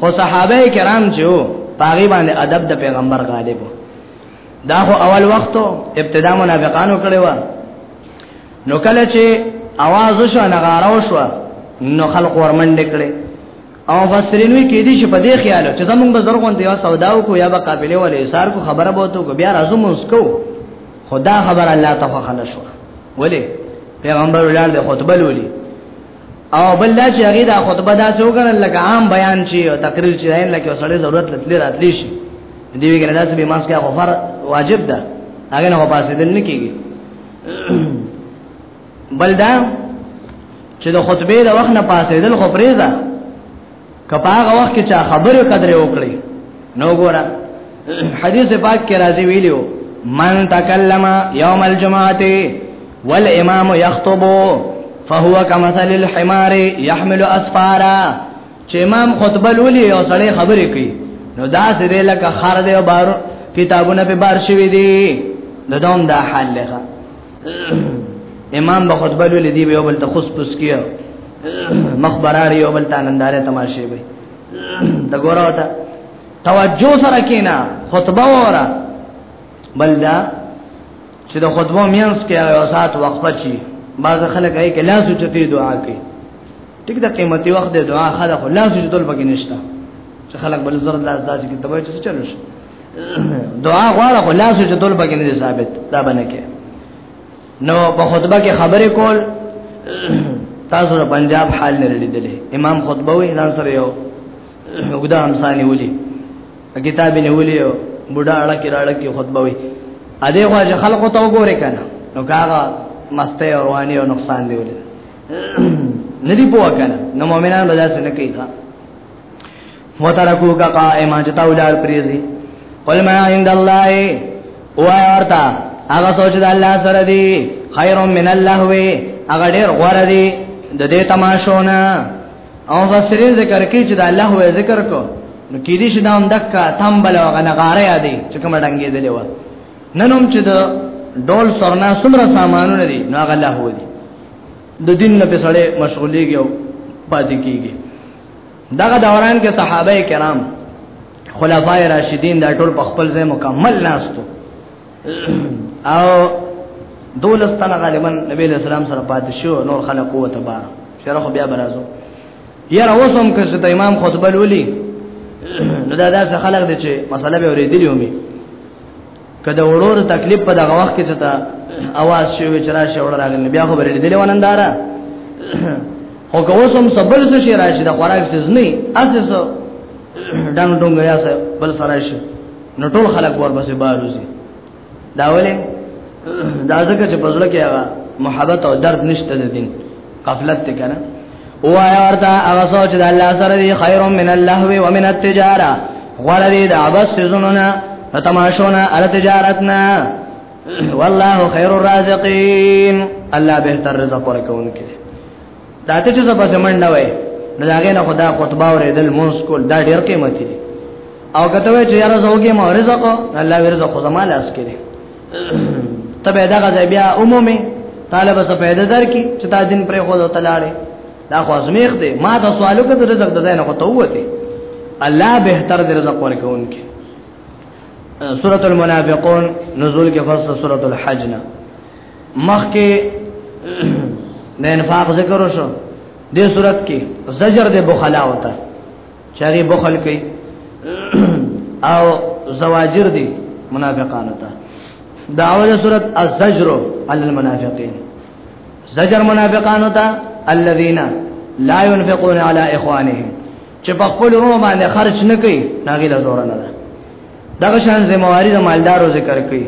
خو صحابه کرام چې وو پاغي باندې ادب د پیغمبر غالب دا خو اول وختو ابتدا منافقانو کړي و نو کله چې आवाज وشو نغاره وشو نو خلق ورمنډ کړي او بصرینوی کې دي چې په دې خیال چې زمونږ به زرغون دی او سودا کو یا به قابلیت ولې سار کو خبره بوته کو بیا راځو موږ کو خدا خبر الله ته خنه شو ولې پیغمبر ولر د خطبه لولي او بل لا چې هغه دا خطبه دا څو کړل لکه عام بیان شي او تقریر شي نه لکه سړی ضرورت لتلی راتلی شي دی ویګل دا چې به ماسکه غفر واجب ده هغه نه پاسې دل نه کیږي بل دا چې د خطبه د وخت نه پاسې دل خو پریزا کپاغه وخت کې چا خبره قدر وکړي نو ګورا حدیث پاک کې راځي ویلو من تکلم یوم الجمعه والامام يخطب فهو كمثل الحمار يحمل اسفارا چې امام خطبه لولي او سړی خبرې کوي نو دا سره لکه خر دی او بار کتابونه په بار شوی دی د دوم دا حال لغه امام به خطبه لولې دی به بل تخص پس کیو مخبرار یو بل تاننداره تماشه به دا ګورو ته توجه سره کینا خطبه وره بل دا چې د خطبه مینس کې یو ساعت وقفه چی بعض خلک یې کلاس چته دعا کوي ټیک دا قیمتي وخت د دعا خلک لا سجدل پکې نشته چې خلک بل زر لاس داسې کې تبعه چې چلو شي دعا غواړه خو لاس چې تول پکې نه ثابت دا باندې کې نو په خطبه کې خبرې کول تاسو د پنجاب حال نه لیدلې امام خطبه وی ځان سره یو وګدا همسانی ولي کتاب نه ولي بوډا اړه کې راړه کې خطبه وی ا دې خو چې خلکو ته وګوره کنه نو کاغه مسته رواني او نقصان دی ولې ندی پوکل نو مؤمنان به داسې نه کوي وترکو کا قائما چې تاولار پریزي قل ما عند الله وای ورتا هغه سوچ د الله سره دی خیر من الله وی هغه ډیر غوړه دی د دې تماشونه او فسرین ذکر کی چې د الله وی ذکر کو نو کې دې شنه هم دکا تمبل او غنغاره یادې چې کوم ډنګې دلې و ننوم چې د ډول سرنا سمره سامانونه دي نو هغه الله وی د دین نه په سړې مشغولېږي او پاتې کیږي دغه دوران کې صحابه کرام خلفای راشدین دا ټول په خپل ځای مکمل ناستو او دولس تنه غالبا نبی له سلام سره پاتې شو نور خلک قوت با شرح بیا برازو یاره وسوم که ست امام خطبه لولي نو دا داسې خلک دي چې مسله به ورېدلی ومي کله ورور تکلیف په دغه وخت کې چتا आवाज شوی چې راشه ور راغلی بیا خو بری دلی ونندارا او که اوس هم سبل څه شي راشي د خوراک څه نه اساسو ډنګ ډنګ یا څه بل سره شي نو ټول خلک ورپسې باروزي دا ولې دا ځکه چې پزړه کې هغه محبت او درد نشته د دین قفلت ته کنه وایا ورته هغه سوچ د الله سره دی خیر من الله و من التجاره غره دی د عبس سيزونونه تماشونه ال تجارتنا والله خیر الرازقین الله بهتر رزق ورکوونکی دا ته چې زبر سمنده وای نو داګه نه خدا خطبه اوریدل مونږ کول دا ډیر قیمتي او کته وای چې یاره زوګي مورزق الله ورزق زماله اس کړي تبه دا غځي بیا عمومي طالب څه پیدا درکې چې تا دین پر خو تلاړې دا خو ازمیخ دی ما دا سوالو کې رزق د زین خو ته وته الله بهتر د رزق ورکوونکی سورۃ المنافقون نزول کې فصل سورۃ الحج نه مخ کې د انفاق ذکر وشو دې سورۃ کې زجر د بخلا وته چاري بخل کوي او زواجر دي منافقانو ته داوله صورت الزجر علی المنافقین زجر منافقانو ته الذين لا ينفقون على اخوانهم چې په خپل روم باندې خرج نه کوي ناګي له زور نه ده دغه شان ذمہواری د مالدارو ذکر کوي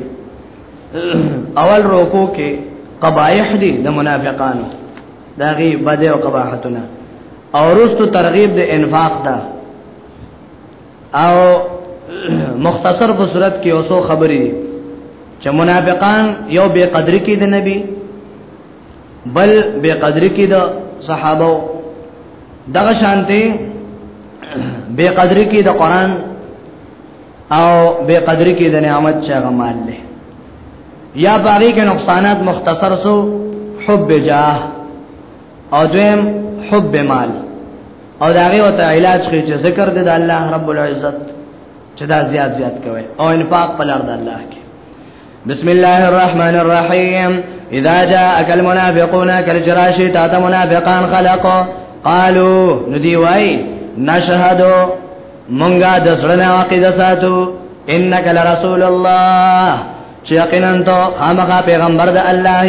اول روکو کې قبایح دي د منافقانو داغي بده او قباحتونه او رستو ترغیب د انفاق ده او مختصر په صورت کې اوسو خبرې دي چې منافقان یو بے قدر کې د نبی بل بے قدر کې د صحابه دغه شانته بے قدر کې د قران او بے قدر کې د نعمت چې غمال له یا باغی کې نقصانات مختصر سو حب جاه او دویم حب مال او دا غي وته علاج کوي چې ذکر دې د الله رب العزت چې دا زیات زیات کوي او انفاق په لار د الله کې بسم الله الرحمن الرحيم اذا جاءك المنافقون كالجراشي تات منافقان خلقوا قالوا ندي وای نشهد مونږه د سړنه عقیده ساتو انك لرسول الله چې یقینا ته هغه پیغمبر د الله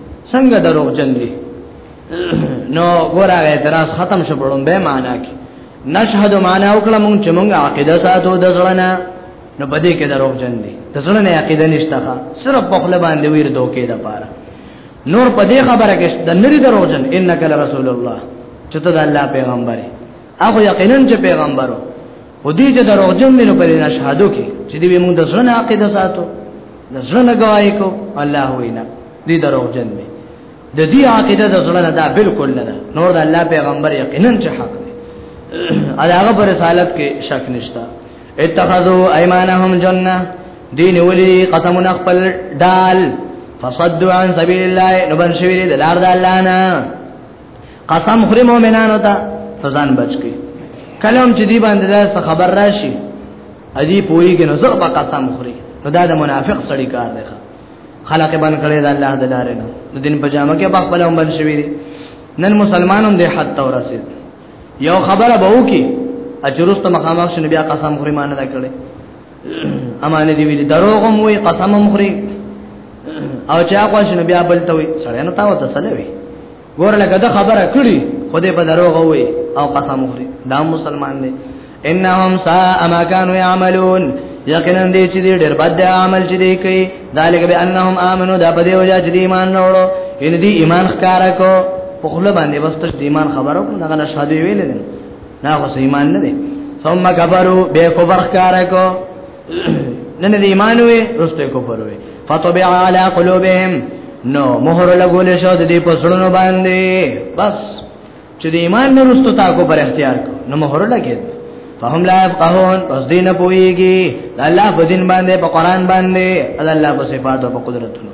څنګه دروغ جن دي نو ګوره اعتراض ختم شو پړم به معنا کې نشهد معنا وکړه مونږ چې مونږ عقیده ساتو د ځړنه نو بده کې دروغ جن دي د ځړنه عقیده نشته صرف په خپل باندې ویر دوکې ده پاره نور په دې خبره کې د نری دروغ جن انک لرسول الله چې ته د الله پیغمبر هغه یقینا چې پیغمبرو او دې چې دروغجن دي نو په دې شهادو کې چې دې موږ د ځنه عقیده ساتو د ځنه گواہی کو الله وینا دې دروغجن دي د دې عقیده د ځنه دا بالکل نه ده نور د الله پیغمبر یقینا چې حق دی هغه پر رسالت کې شک نشتا اتخذوا ايمانهم جننه دین ولی قسمنا خپل دال فصدوا عن سبيل الله نبن شویل دلار د الله نه قسم خوري مؤمنانو ته فزان بچ کی کلم چې دی باندې دا خبر راشي ادي پويږي نو زه په قسم خوري نو دا د منافق سړی کار دی خلق باندې کړي دا الله د لارې نه د دین په جامه کې په خپل هم بن شوی دی نن مسلمانوم دې حد تور رسید یو خبره به وکي اجرست مخامخ شنو بیا قسم خوري مان نه کړي امانه دی ویل دروغ هم وي قسم هم خوري او چا خوښ نه بیا بل ته وي سره نه تاو ته سره وي ګور لکه دا خبره کړي خو دې په دروغ وي او قسم خوري دا مسلمان دی انهم ساء ما كانوا يعملون یقینا دې چې دې ډېر بد عمل چې دې کوي ذالک به انهم امنو دا په دې وجه چې ایمان وروړو ان دې ایمان ښکارا کو په خپل باندې بس تش دې ایمان خبرو کوم دا نه شاده ویل نه نا خو ایمان نه دی ثم کفروا به کفر کار کو نن دې ایمان وې رسته کفر وې فطبع على قلوبهم نو مہر لګول شو د دې په سړونو باندې بس چې د ایمان نه رسته تا کو پر اختیار کو نو مہر لګید فهم لا يفقهون پس دین پويږي الله په دین باندې په قران باندې الله په صفات او په قدرتونو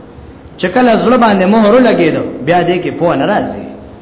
چې کله زړه باندې مهر لګیدو بیا دې کې پوه ناراضي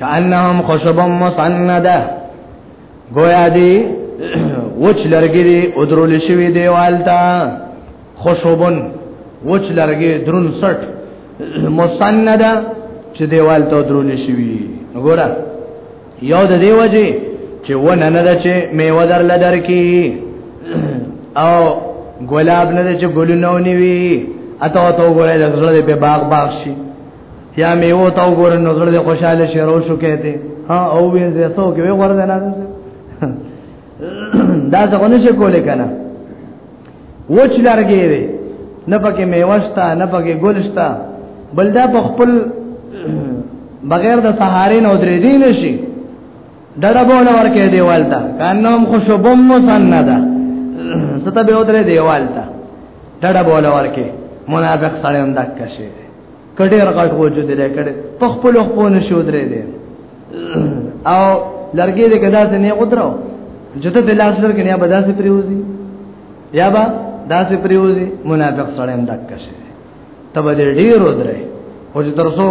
کانهم خشب مسنده گویا دی وچ لرګی دی او درول شوی دیوال تا خشبن وچ لرګی درون سټ مسنده چې دیوال ته درول شوی وګوره یو د دیو جی چې ونه نه ده چې میوه در لدر کی او ګلاب نه ده چې ګلونه ونی وی اته ته وګوره د زړه په باغ باغ شي یا میو تا وګور نو زړه خوشاله شي رو شو کېته ها او وین زه سو کې وګور نه دا څنګه نشي کولای کنه وچ لارګې دی نه پکې میوشتا نه پکې ګلشتا بلدا په خپل بغیر د سهارې نو درې دی نشي ډډه بوله ورکه دیوال ته کانوم خوشبو مسنده ستا به ودره دیوال ته ډډه بوله ورکه منافق سره هم دک شي کډې رغټ وجود لري کړي په خپل خپل شو درې دي او لرګي دې کدا څه نه قدرو جته د لاس لرګي نه بدا سي پریوزي یا با دا سي پریوزي منافق سره هم دک شي تب دې ډیر ودرې او چې ترسو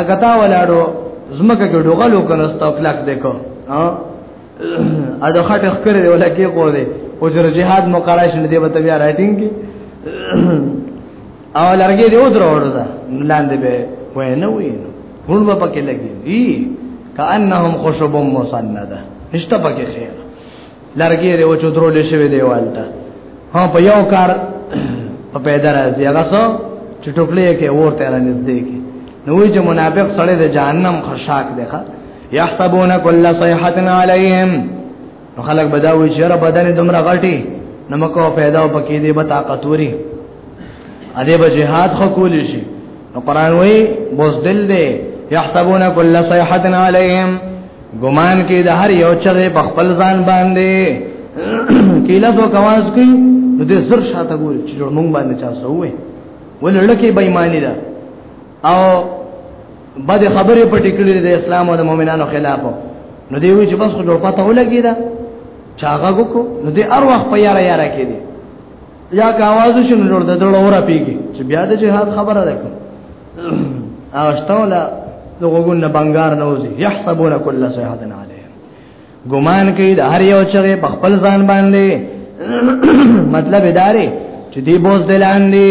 اګتا ولاړو زمکه کې ډوغلو کنه استفلاک دیکو ها ا د خټه خکر دی ولکه کو دی او جر جهاد مقاله شنه دی به بیا رائټینګ کې او لرګي دی ودر وړو دا لاندې به وای نه وای نو هون په پکې لګي دي کانهم خشب مسنده نشته پکې خیر لرګي دی و چې درولې شوی دی والته ها په یو کار په پیدا راځي هغه څو چې ټوکلې کې ورته را نږدې کې نو وی چې منافق سړی د جهنم خشاک دی ښا يحسبون كل صيحه عليهم نو خلک بداوي چې را بدن دومره غټي نمکو پیدا او پکې دې به طاقت وري ا دې به جهاد خو کول شي نو قران وایي بوزدل دې يحسبون كل صيحه عليهم ګمان کې د هر یو چغه په خپل ځان باندې کله سو کواز کوي نو دې زر شاته ګوري چې جوړ مونږ باندې چا سوې ولړکه بېمانه ده او بد خبرې پټې کړې د اسلام او د مؤمنانو خلاف نو دی وی چې بس خو جوړ پته ولګی دا چاغه کو نو دی ار وخت په یاره یاره کې دی یا کا आवाज شنو جوړ د دړو اورا پیږي چې بیا د جهاد خبره ده او شتولا دغوګون نه بنگار نه وځي يحسبون كل صيحه عليه ګمان کوي د هر یو چغه په خپل ځان باندې مطلب ادارې چې دی بوز دلاندې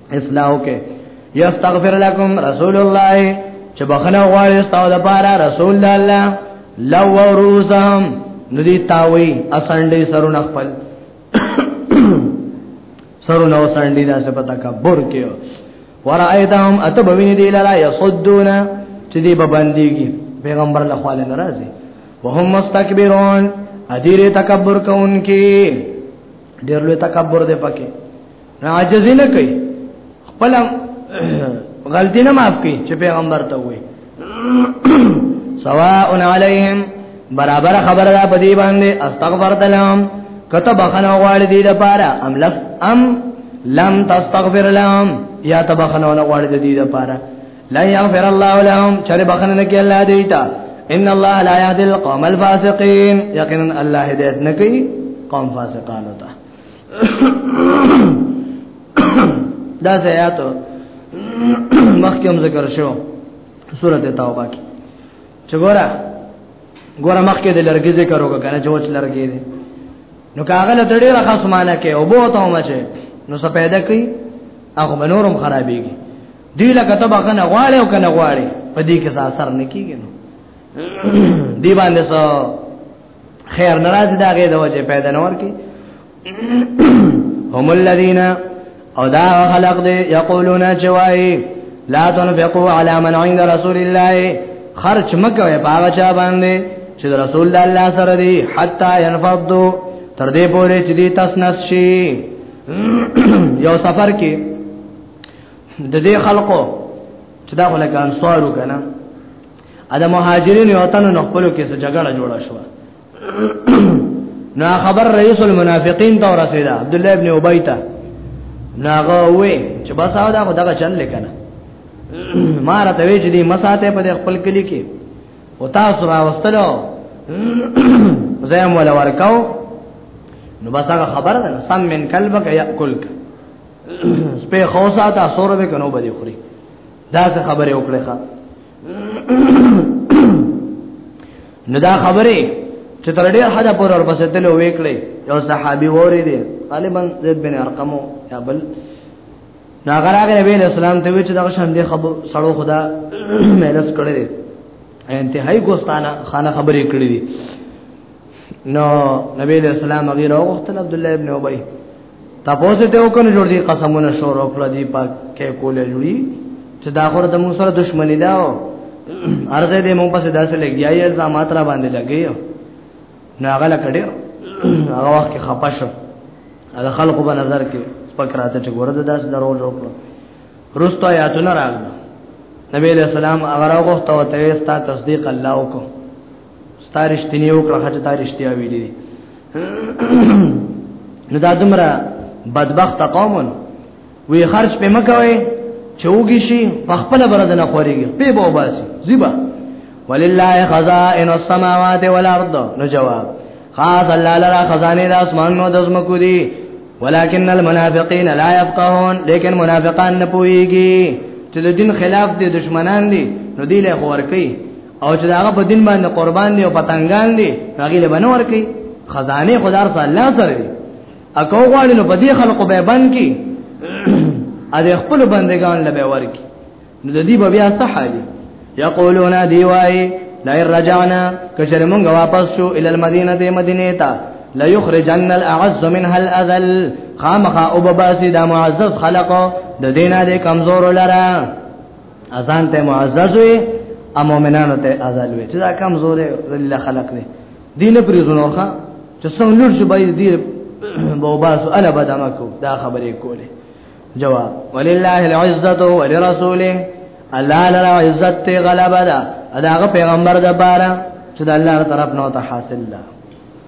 اصلاح کې یستغفر لكم رسول الله چې بخنه غواړي تاسو د پاره رسول الله لو وروزم ندی تاوی اسانډي سرونه خپل سرونه اسانډي دا څه پتا کبر کې ورایتهم اتبوین دی لرا یصدون چې دی ببندېږي پیغمبر له خواله ناراضي وهم مستكبرون اديره تکبر کوونکي ډېر لوی تکبر دی پکې عاجز نه کوي خپل غلطی نه معاف کوي چې پیغمبر ته وي سواء علیهم برابر خبر را پدی باندې استغفر تلهم کته بخنه غواړي دی لپاره ام لف ام لم تستغفر لهم یا تبخنه نه غواړي دی لپاره لا یغفر الله لهم چره بخنه نه کې الله دیتا ان الله لا يهدي القوم الفاسقين یقینا الله هدایت نه کوي قوم فاسقانو ته دا زیات مخکې هم ذکر شو سورته توبه کې چې ګوره ګوره مخکې د لرګي ذکر وکړه کنه چې وڅ لرګي دي نو کاغه له ډېر خاص معنی کې او بوته هم چې نو څه پیدا کوي هغه بنورم خرابېږي دی لکه ته بخنه غواړي او کنه غواړي په دې کې اثر نه کیږي نو دی باندې څه خیر ناراض دا غي د وجه پیدا نور کی هم الذين او دا خلق دي یقولون جوای لا تنفقوا على من عند رسول الله خرج مکوې پاغه چا باندې چې رسول الله سره دي حتا ينفضوا تر دې پورې چې دي تسنس شي یو سفر کې د دې خلقو چې دا خلک انصارو کنه ا د مهاجرین یو تن نو خپل کې څه جګړه جوړه شو نو خبر رئیس المنافقین ته رسیدا عبد الله ابن ابی ته ناغه وې چې بس او دا خدغه چل لیکنه ما را ته وې چې دې مساته په خپل کلی کې او تاسو را وستلو زم ولا ورکاو نو بس هغه خبر ده سم من قلبک یاکلک سپه خوسا تا سور به کنو بده خوري دا څه خبره وکړه ښا نو دا خبره چې تر ډېر حد پورې ورپسې تل وکړي یو صحابي وری دی غالبا زید بن ارقم یا بل ناغر هغه نبی له سلام ته وی چې دا شان دی خبر سړو خدا مهرس کړی دی انتهایی ګوستانه خانه خبرې کړې دي نو نبی علیہ السلام هغه راوغتل عبد الله ابن ابي تاسو ته وکړ جوړ دي قسمونه شور او کړ دي پاک کې کولې جوړي چې دا خور د موږ سره دښمنی دا او ارزه دې موږ پسې داسې لګیایي الزامات را باندې لګي نو هغه لکړي هغه وخت کې خپه شو هغه خلکو په نظر کې پکراته چې ګوره د داس درو جوړ کړو رستو آیاتونه راغله نبی علیہ السلام هغه راغوښته او ته ستا تصدیق الله وکړه ستارش تنی او کړه چې تارش تی ویلي نو دا دمره بدبخت قومون وی خرج په مکوي چوګی شي په خپل برد نه خوريږي په بو باس زیبا ولله خزائن السماوات والارض نو جواب خاص الله لرا خزانه د اسمان نو د زمکو دي ولكن المنافقين لا يفقهون لیکن منافقان نه پويږي چې د دین خلاف دي دشمنان دي نو دی له خور کوي او چې هغه په دین باندې قربان دي او پتنګان دي هغه له بنور کوي خزانه خدار صلی الله سره دي اکو غواړي نو په دې خلکو به بند کی ا دې خپل بندگان لبه ورکی نو د دې بیا صح دي یقولون دی وای لا رجعنا کچره مونږ واپس شو ال المدینه ته مدینه ته لا یخرجن الاعز منها الاذل خامخا او بباسی دا معزز خلقو د دینه د کمزور لره اذان ته معزز وي او مؤمنانو ته اذان وي چې دا کم زوره ذلیل خلق دي دین پرې زنورخه چې څنګه لور شي باید دې بوباس الا بدمکو دا خبرې کوله جواب ولله العزه ولرسوله الله لرا عزت ته غلبه ده دا پیغمبر د بارا چې د الله تر طرف نو ته حاصل ده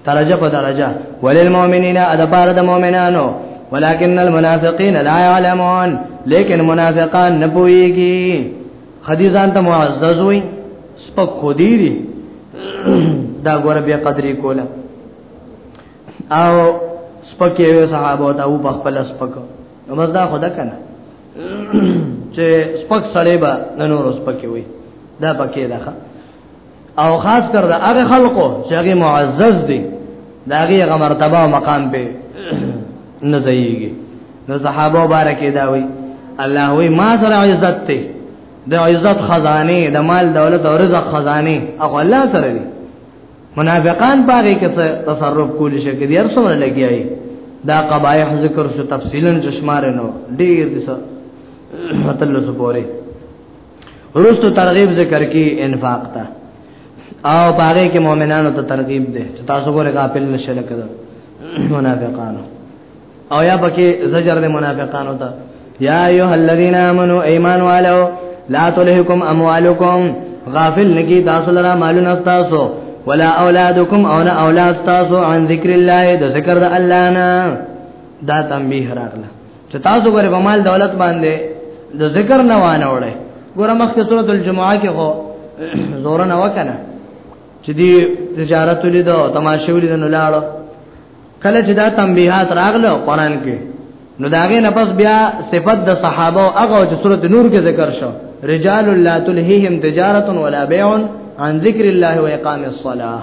درجه په درجه وللمؤمنین ادبار د مؤمنانو ولكن المنافقین لا يعلمون لیکن منافقان نه پويږي خديزان ته معزز وي سپک خودي دي دا ګور به قدرې کوله او سپکې وي صحابه ته او بخپل سپک نو بس دا خدا کنه چې سپک سړی به نن ورځ پکې وي دا پکې ده او خاص کر دا هغه خلقو چې هغه معزز دي دا هغه مرتبه او مقام به نه ځایږي نو صحابه مبارکه دا وی الله وی ما سره عزت ته د عزت خزانه د مال دولت او رزق خزانه او الله سره دي منافقان باغې کې تصرف کول شي کې ډیر څومره لګیایي دا قبایح ذکر شو تفصیلا چشمار نو ډیر دي څه متل سپوره ورستو ترغیب ذکر کی انفاق ته او پاره کې مؤمنانو ته ترغیب ده چې تاسو ګوره غافل نشئ لکه منافقانو او یا پکې زجر د منافقانو ته یا ایه الذین آمنو ایمان والو لا تلهکم اموالکم غافل نگی تاسو لرا مالون استاسو ولا اولادکم او نه اولاد تاسو عن ذکر الله د ذکر د الله نه دا تنبیه راغله چې تاسو غره په مال دولت باندې د ذکر نه وانه وړي ګوره مخکې سورۃ الجمعه کې خو زور نه وکنه چې دی تجارت لیدو تماشه لیدو نه لاړو کله چې دا تنبیحات راغله قران کې نو داغه نه پس بیا صفت د صحابه او هغه چې سورۃ نور کې ذکر شو رجال لا تلهیهم تجارت ولا بیع عن ذکر الله و اقام الصلاه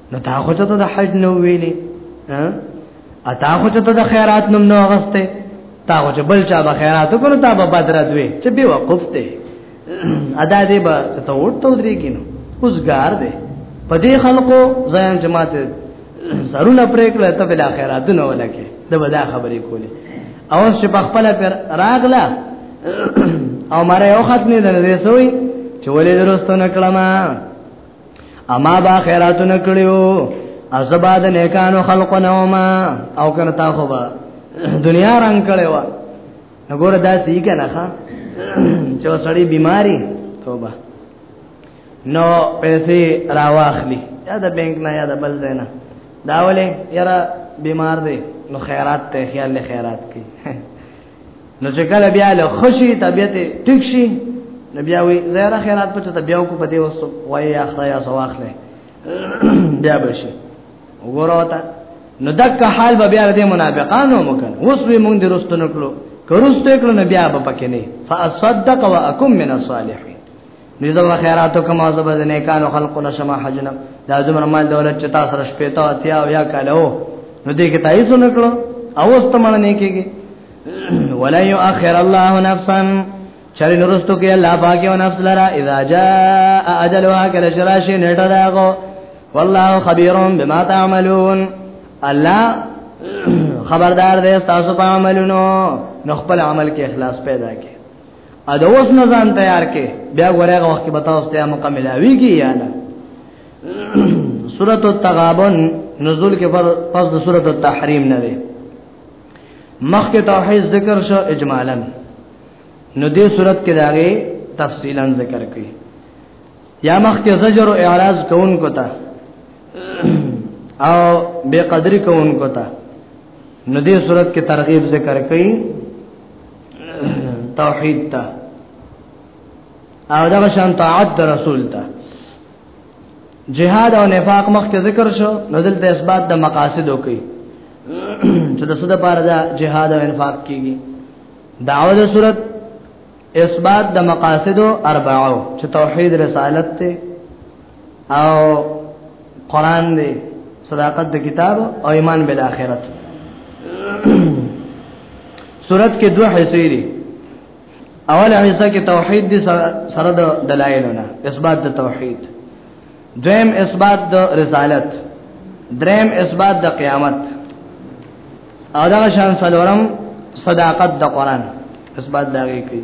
نو تا خو ته د حج نو ویلې ها اتا خو ته د خیرات نوم نو غسته تا خو چې بل چا به خیرات وکړو تا به بدرت وې چې به وقف ته ادا دې به ته ورته ودرېږي نو اوسګار دې په دې خلکو ځان جماعت سرونه پرې کړل ته بل خیرات نه ولکه دا به دا خبرې کولې او چې په خپل پر راغله او ماره یو خط نه درې سوې چې ولې درستو نکړم اما با خیراتو نکړیو ازباد نیکانو خلق نوما او کنه تا خو با دنیا رنگ کړو نګور دا سی کنه ښا چو سړی بیماری توبه نو پیسې راواخلی یا د بانک نه یا د بل ځای نه دا ولې یاره بیمار دی نو خیرات ته خیال له خیرات کی نو چې کله بیا له خوشي طبيعت ټیک شي نو بیا وی زیاره خیرات په ته بیا کو پدې وسو وای یا خدای یا سواخله بیا بشي وګوروتا نو دک حال به بیا دې منافقانو مکن اوس وی مونږ دې رستو نکلو کرستو کلو نو بیا به پکې نه فاصدق واکم من الصالحین نزه و خیراتو کوم او زبر نه کانو خلق له شما حجنا دا زمر مال دولت چې تاسو رش پیتا اتیا او یا کالو نو دې کې تایسو نکړو او استمن نه کېږي ولا یؤخر الله نفسا چری نورستو کې الله پاک او نفس لرا اذا جاء اجلها کله شراشی نیټه داغو والله خبير بما تعملون الله خبردار دی تاسو په عملونو نو خپل عمل کې اخلاص پیدا کړئ ا د اوس نه ځان تیار کې بیا ورغه وخت کې بتاو ستیا مکمل اویږي یا نه سورۃ التغابن نزول کې پر پس د سورۃ التحریم نه دی مخکې توحید ذکر شو اجمالا نو دې سورۃ کې داغه تفصیلا ذکر کړي یا مخکې زجر او اعراض کون کوتا او بے قدری کون کوتا نو دې صورت کې ترغیب ذکر کړي توحید ته او دا شان طاعت د رسول ته جهاد او نفاق مخکې ذکر شو نو دلته اثبات د مقاصد وکي چې د سود لپاره دا جهاد او انفاق کیږي دعوه د صورت اثبات د مقاصد اربعو چې توحید رسالت ته او قران دی صداقت د کتاب او ایمان بل اخرت صورت کې دوه حصے دي اول حصہ کې توحید دي سره د دلایلونه اثبات د توحید دویم اثبات د رسالت دریم اثبات د قیامت او دا شان سلورم صداقت د قران اثبات دا کوي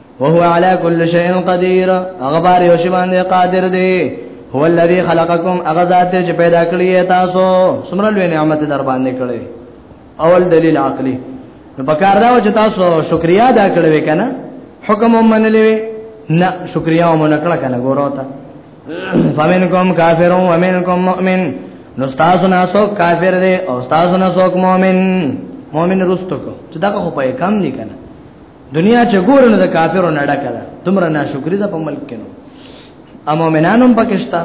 وهو على كل شيء قدير اغبار يوشي باندې قادر دی هو الذي خلقكم اغذات چې پیدا کړی تاسو سمره لوی نعمت در باندې کړی اول دلیل عقلی نو پکار دا چې تاسو شکریا ادا کړو کنه حکم ومنلې نه شکریا ومنکړه کنه ګوروتا فمنکم کافر و منکم مؤمن نو تاسو نه سو کافر دی او تاسو نه سو مؤمن مؤمن رستو کو چې دا خو په کم نه کنه دنیا چې ګورن د کافرو نه ډکه ده تمره ناشکری ده په ملک کې نو اما مؤمنانو پکشتا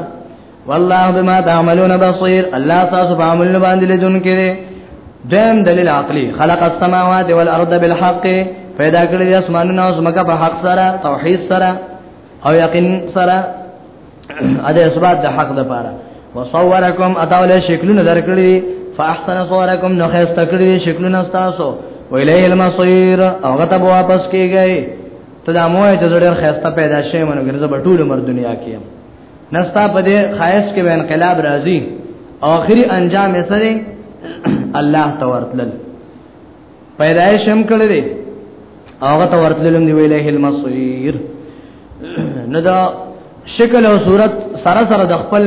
والله بما تعملون بصير الله تاسو په عمل باندې لیدون کړي دیم دلیل عقلی خلق السماوات والارض بالحق پیدا کړی د اسمانونو او زمکه په حق سره توحید سره او یقین سره ا دې اسباد د حق د پاره وصورکم اتاول شکلونه درکړي فاحسن صورکم نو خیست کړی شکلونه تاسو ویلی المصیر او غته واپس کیږي ته دا موه چې ډېر خیست پیدا شي مونږ ګرځه بټول مر دنیا کې نستا په دې خایس کې به انقلاب راځي اخري انجام یې سره الله تورتل پیدایش هم کړی دی هغه ته ورتللم دی ویله المصير نو دا شکل او صورت سره سره د خپل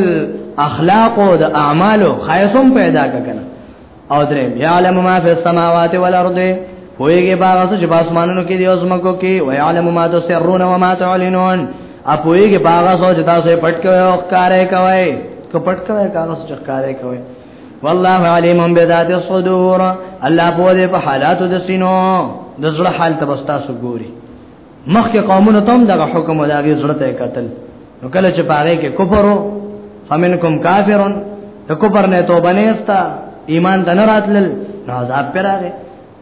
اخلاق او د اعمالو خیسوم پیدا کړل او درې یعلم ما فی السماوات والارض پویږي باغ څه چې باسمانونو کې دی او زمکو کې و یعلم ما تسرون و ما تعلنون ا پویږي باغ څه چې تاسو پټ کوي او ښکارې کوي کپټ کوي کاغذ چکارې کوي والله علیم بذات الصدور الله په دې په حالاتو د سینو د زړه حال ته بستا سو ګوري مخکې قومونو تم دغه حکم او دغه زړه ته قتل نو کله چې پاره کې کفر وو فمنکم کافرون ته کفر نه توبه نه استا ایمان ته نه راتلل نو عذاب پر راغی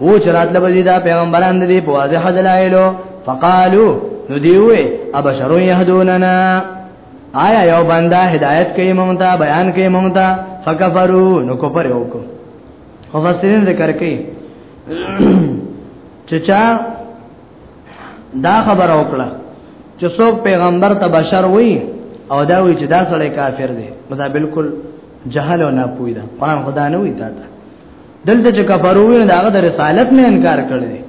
او چرات لبدی دا پیغمبران دی په واضح دلایلو فقالو نو دیوې ابشرو يهدوننا آیا یو بندا هدایت کوي مونږ ته بیان کوي مونږ ته فکفرو نو کوپر یو کو مفسرین ذکر کوي چې چا دا خبر او کړه چې څوک پیغمبر ته بشر وي او دا وی چې دا سړی کافر دی مدا بالکل جهل او نه پوی دا قرآن خدا نه وی تا ته دلته چې کفر وې دا د رسالت نه انکار کړی دی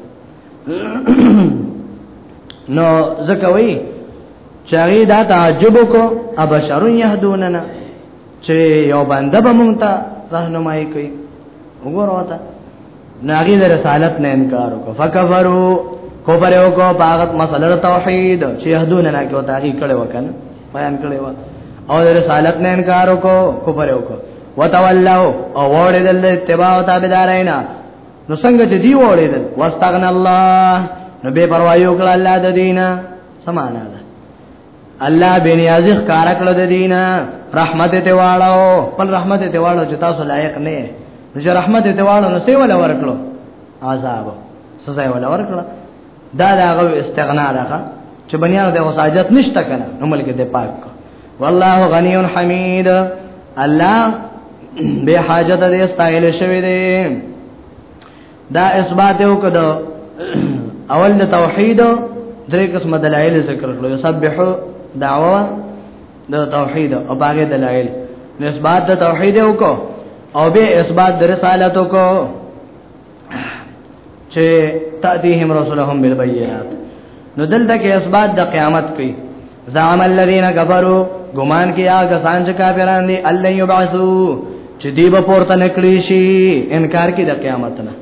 نو ځکه وی چې هغه دا تعجب کو ابشر يهدوننا چې یو بنده به مونږ ته راهنمایي کوي وګورو ته ناغي د رسالت نه انکار وکړ فکفروا کفر وکړو باغت مسله توحید چې يهدوننا کې وتاغي کړي وکنه بیان کړی و او د رسالت نه انکار وکړو کفر وکړو وتولوا او وړدل د اتباع او تابعدارینا نو څنګه چې دی وړدل واستغن الله نو به پروايي وکړه الله د دینه سمانا ده الله بنیازی ښکارا کړ د دینه رحمت ته واړو پر رحمت ته واړو چې تاسو لایق نه نو رحمت ته واړو نو سیول ورکړو عذاب سزا ول ورکړه دا داغه استغنا ده چې بنیانو ته اوس حاجت نشته کنه نو ملک دې پاک والله غنی حمید الله به حاجت دې استایل شوی دی دا اثبات یو کده اول د توحید درې قسم دلایل ذکر کړو یسبحو دعوا د توحید او باغې دلایل نسبت د توحید یو کو او به اثبات د رسالت کو چې تاتيهم رسولهم بالبينات نو دلته کې اسباد د قیامت کوي زعم الذين كفروا ګمان کې هغه سان چې کافران دي الله يبعثو چې دی به پورته نکړي شي انکار کې د قیامت نه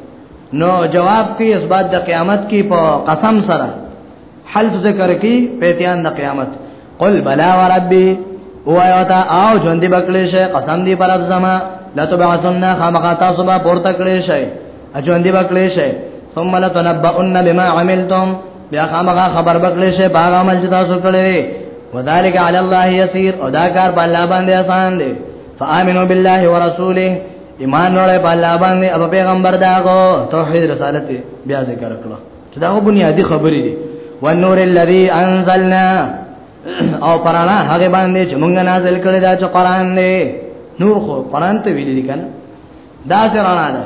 نو جواب کې اسباد د قیامت کې په قسم سره حلف ذکر کې پیتیان د قیامت قل بلا وربي او ایوتا او ژوند بکلی شي قسم دی پر زما لا تبعثن خامخا تاسو به پورته کړی شي ژوند بکلی شي ثم لتنبؤن بما عملتم بیا خامخا خبر بکلی شي باغ عمل چې تاسو کړی وذالک علی الله یسیر او دا کار په الله باندې آسان دی فآمنوا بالله ورسوله ایمان وروړی په الله باندې او پیغمبر داغو توحید رسالت بیا ذکر کړو دا هو بنیادی خبرې دي ونور الذی انزلنا او پرانا هغه باندې چې مونږ نازل کړی دا چې قران دی نور خو قران ته ویل دي کنه دا څرانا ده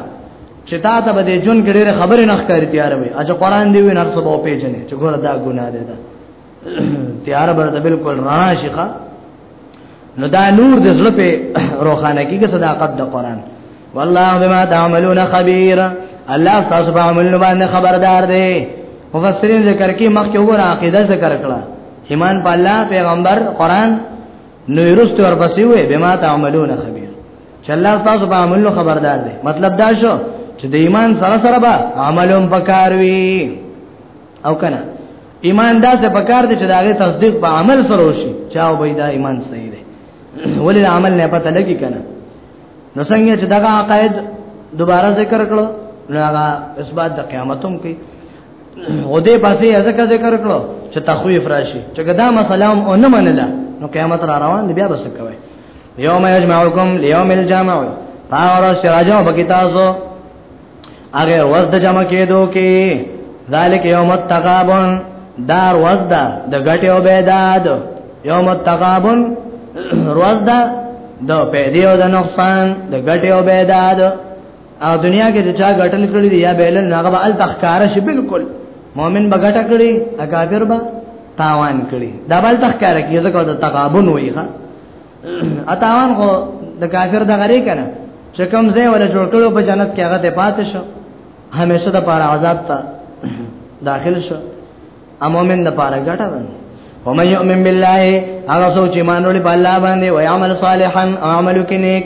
چې تا ته به جون ګډه خبره نه ښکاری تیار وي اجه قران دی وینر څه به پیژنې چې ګوره دا ګناه ده تیار برته بالکل رڼا شيخه نو دا نور د زړه په روخانه کې صداقت د قران والله بما تعملون خبير الله تاسو په عمل باندې خبردار دی مفسرین ذکر کې مخکې وګوره عقیده ذکر کړه ایمان په الله پیغمبر قران نو ورست ور پسې وې بما تعملون خبير چې الله تاسو په عمل خبردار دی مطلب دا شو چې د ایمان سره سره به عملوم پکاروي او کنه ایمان دا څه پکار دی چې داغه تصدیق په عمل سره وشي چا وای دا ایمان صحیح دی ولې د عمل نه پته لګی کنه نو څنګه چې دغه عقاید دوباره ذکر کړو نو هغه اثبات د قیامتوم کوي او دې پاسې ازکه ذکر کړو چې تخویف راشي چې دا مسله هم اون منله نو قیامت را روان دی بیا بس کوي یوم یجمعکم لیوم الجمع فاورس راجو بکتاسو هغه ورځ د جمع کېدو کې ذالک یوم التغابن دار ورځ ده د غټي او بیداد یوم التغابن ورځ ده د پیدې او د نقصان د غټي او بیداد او دنیا کې چې چا غټل کړی دی یا بیل نه هغه ال تخکار شي بالکل مؤمن به غټه کړی اکافر به تاوان کړی دا بل تخکار کې ځکه د تغابن وایي اتاوان خو د کافر د غری کنه چې کوم ځای ولا جوړ کړو په جنت کې هغه ته پاتې شو همیشه د پاره عذاب ته داخل شو ا مؤمن د پاره ګټه ده ومن يؤمن بالله هغه څوک چې ایمان لري په الله باندې او عمل صالحا او عمل کې نیک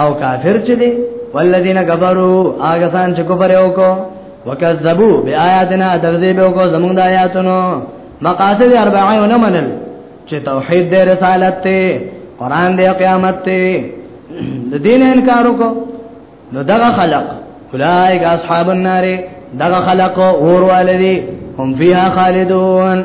او کافر چې دی والذین کفروا هغه سان چې کفر وکړو وکذبوا بیااتنا تکذیب وکړو زموږ د آیاتونو مقاصد اربعه نه منل چې توحید د رسالت ته قران د قیامت ته د دین انکار وکړو نو دغه خلق اولئک اصحاب النار دغه خلق اور والدی هم فیها خالدون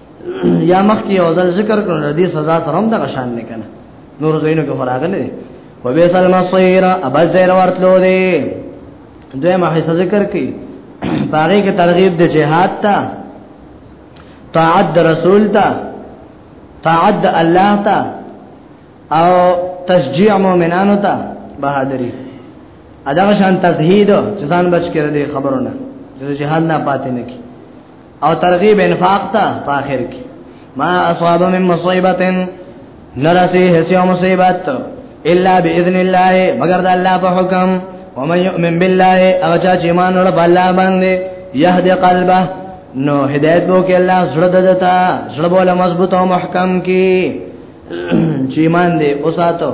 یا مخ کې او ځل ذکر کړل دې سزا سره هم د غشان نه کنه نور زینو کې فراغله و به سلام صیر ابا زیر ورتلو دې دوی ما حصہ ذکر کړي باغې کې ترغیب د جهاد ته طاعت د رسول ته طاعت د الله ته او تشجيع مؤمنانو ته بهادری ادا شان تزهید چې ځان بچ کړي خبرونه چې جهاد نه پاتې نه کی او ترغیب انفاق ته په اخر کې ما اصحاب من مصیبتن نرسی هسی و مصیبت الا باذن الله مگر د الله په حکم ومن يؤمن بالله او چا چې ایمان ور په الله باندې يهد قلبه نو هدایت بو کې الله زړه دتا زړه بوله مضبوط او محکم کی چې ایمان دې اوساتو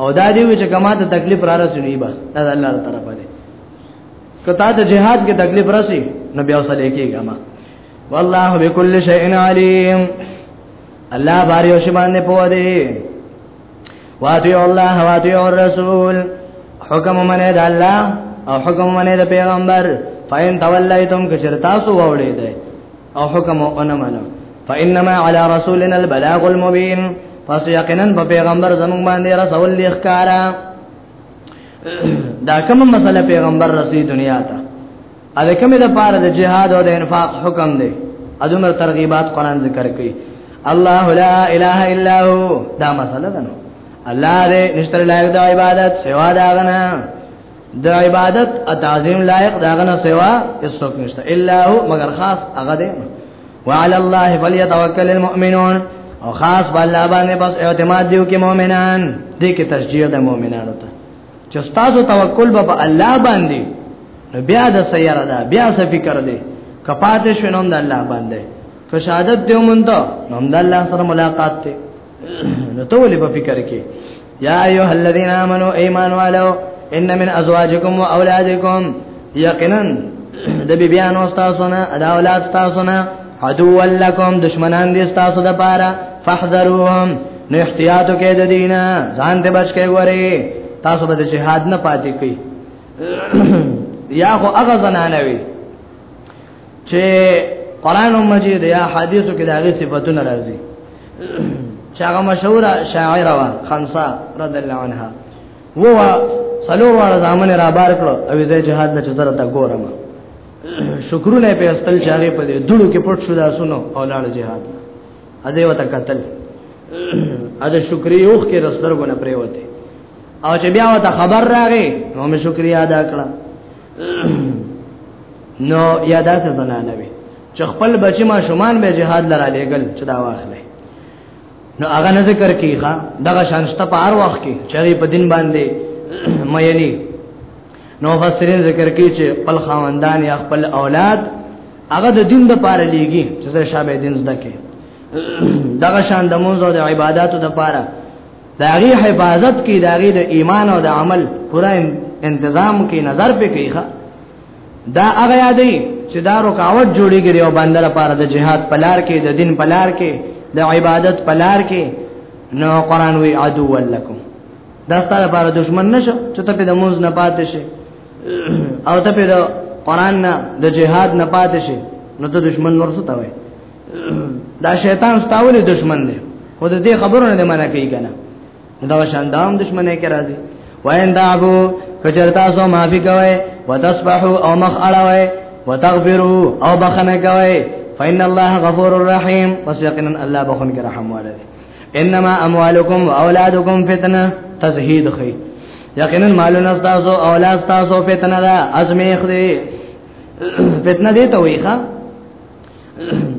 او دا دی چې کما ته تکلیف را رسېږي بس دا الله تعالی طرفه کتا ته جهاد کې تکلیف راسي نو بیا وسه لیکيږه ما والله بكل شيء عليم الله باري او شبان نه پوه دی واتي الله واتي الرسول حکم منه د الله او حکم منه د پیغمبر فین تولیتم کشرتا سو وړې ده او حکم اون منه فانما على رسولنا البلاغ المبين پس یقینا په پیغمبر زمون باندې رسول لخکارا دا کومه مسله پیغمبر رسول دنیا ته ا دې کومه د پاره د جهاد او د انفاق حکم دی ادمر ترغیبات قران ذکر کوي الله لا اله الا هو دا مسله ده نو الله دې نشتر لایق د عبادت سوا دا غنه د عبادت او تعظیم لایق دا غنه سوا هیڅ څوک نشته الا هو مگر خاص هغه دې وعلى الله فليتوكل المؤمنون او خاص بالله باندې بس اعتماد دیو کې مؤمنان دې کې تشجیع د مؤمنانو ته چې تاسو توکل به په الله باندې بیا د سیاره دا بیا څه فکر دی کپاتې شنوم د الله باندې که شهادت دیو مونږ نو د الله سره ملاقات ته نو ته ولې په فکر کې یا ایه الذین آمنو ایمان والو ان من ازواجکم و اولادکم یقینا د بیبیانو تاسو نه د اولاد تاسو نه عدو لکم دشمنان دي تاسو د پاره فاحذروهم نو احتیاط کې د دینه ځان ته بچ کې غوري تاسو به جهاد نه پاتې کی یا خو هغه زنانه وي چې قران مجید یا حدیثو کې دغه صفاتونه راځي چې هغه مشهور شاعر وا خنسا رضی الله عنها وو سلور واړه ځامن را بار کړو او زه جهاد ته چتر تا ګورم شکرونه په استل چاره په دې دړو کې پټ شو دا سنو او لاړ جهاد ا دې وته قتل ا دې شکرې اوخ کې رستر غونه پرې وته او چې بیا وته خبر راغې نو مې شکریا ادا کړه نو یادا څه زنانه وي چې خپل بچی ما شومان به جهاد لره لېګل چې دا واخلې نو هغه نه ذکر کیخه دغه شانشته په هر وخت کې چې په دین باندې مېنی نو فسرین ذکر کوي چې خپل خاوندان یا خپل اولاد هغه د دین د پاره لیږي چې شابه دین زده کې دغه شان د موزه د عبادتو د پاره د هغه حفاظت کې د هغه د ایمان او د عمل پوره تنظیم کې نظر پې کوي دا هغه یادې چې دا رکاوټ جوړیږي یو بندر لپاره د جهاد پلار کې د دین پلار کې د عبادت پلار کې نو قران وی عدو ولکم دا ستاره لپاره دشمن نشو چې ته په د موز نه پاتې شي او ته په د قران نه د جهاد نه پاتې شي نو ته دشمن ورسته وي دا شیطان ستاول دشمن دی خو د دې خبرو نه منع کوي کنه دا شان دام دشمنه کې راځي وین دعبو کچرتا سو معافی کوي وتصبحوا او مخ اړوي وتغفروا او بخنه کوي فإن الله غفور رحيم پس یقینا الله بخون کې رحم والے انما اموالکم واولادکم فتنه تزهید خیر یقینا مالونه تاسو اولاد تاسو فتنه ده ازمیخ دي فتنه دي ته ویخه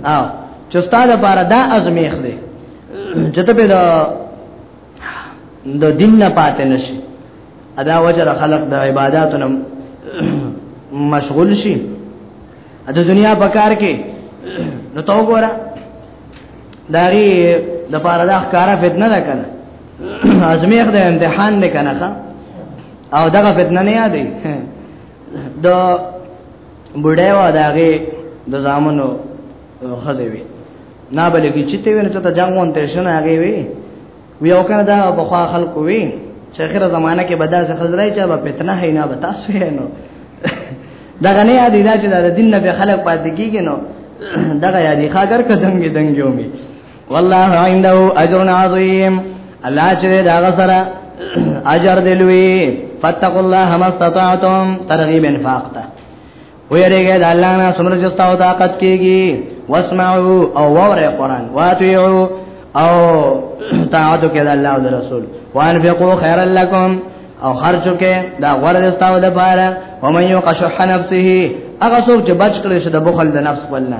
او چستاله بار دا ازمیخ دی جته به دا د دین نه پاتې نشي ادا وجر خلق د عبادتو نه مشغول شي د دنیا په کار کې نو تو ګورا داری د پاره د ښکارا فتنه ده کنه ازمیخ د امتحان نه کنه او دغه فتنه نه یادې د بډای و داغه د زامنو خزه وی نه بلګی چې ته ونه ته جنگ وانت شنه هغه وی وی او کنه دا په خوا خلکو وی چې اخره زمانہ کې بدا څه خزرای چا په فتنه هی نه بتا سوی نو دا غنی یادی دا چې د دین نه به خلک پاتې کیږي نو دا یادی خاګر کدنګ دنګ یومي والله عنده اجر عظیم الله چې دا غسر اجر دلوي فتقوا الله ما استطعتم ترغیب انفاق ته ویریږي د الله نه څومره چې تاسو طاقت کیږي واسمعوا او وره قران واتیعوا او طاعت کې د الله او رسول وانفقوا خيرا لكم او خرچو کې دا غوړ د تاسو د پاره ومن یو قشح نفسه هغه څوک چې بچ کړي شه د بخل د نفس ولنه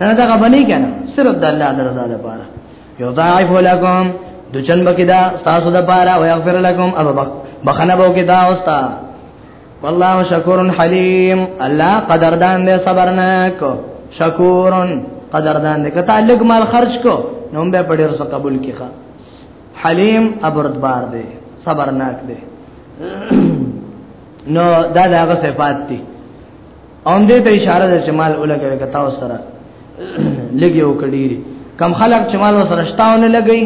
نه دا غبني کنه صرف د الله د رضا لپاره یضاعف لكم د چن بکدا تاسو د پاره او یغفر لكم ابا بک بخنه بو کې دا اوستا والله شکور حلیم الله قدردان دې صبرناک شکور قدردان دې کته لګ مال خرج کو نو به په ډیر څه قبول کیخه حلیم ابردبار دې صبرناک دې نو دا دغه صفات دي اون دې ته اشاره ده چې مال ولګوي کتا سره لګي او کډيري کم خلق چې مال سره شتاونه لګي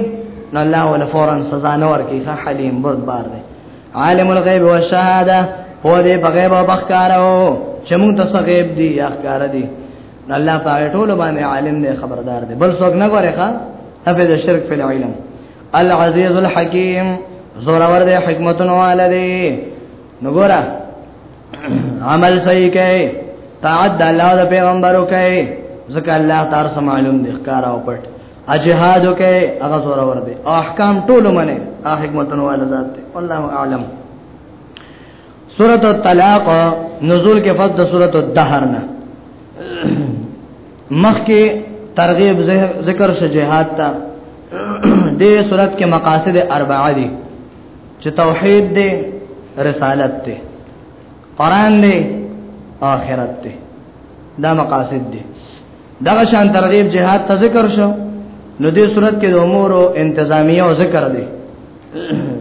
نو الله ول فورا سزا نه ورکي صح حليم بردبار دي عالم الغيب والشهاده هو دې بغيب او بخکارو چې موږ ته غيب دي یا ښکار دي نو الله پاک ټول باندې عالم دې خبردار دي بل څوک نه غوري ښا افه د شرک په علم العزيز الحكيم زورور دې حکمتونو والده نو ګورا عمل صحیح کئ طاعت د الله د پیغمبرو کئ ځکه الله تعالی سم معلوم دی ښکارا او پټ اجهاد کئ هغه زور ور دي احکام ټول منه ا حکمتونو والا ذات دی والله اعلم سورۃ الطلاق نزول کې فضل سورۃ الدهر نه مخکې ترغیب ذکر شجهاد تا دې صورت کې مقاصد اربعه دي چې توحید دې رسالت دې قران دې آخرت دې دا مقاصد دې دا شان ترغیب جهاد ته ذکر شو نو دې صورت کې د امور او انتظامیه او ذکر دې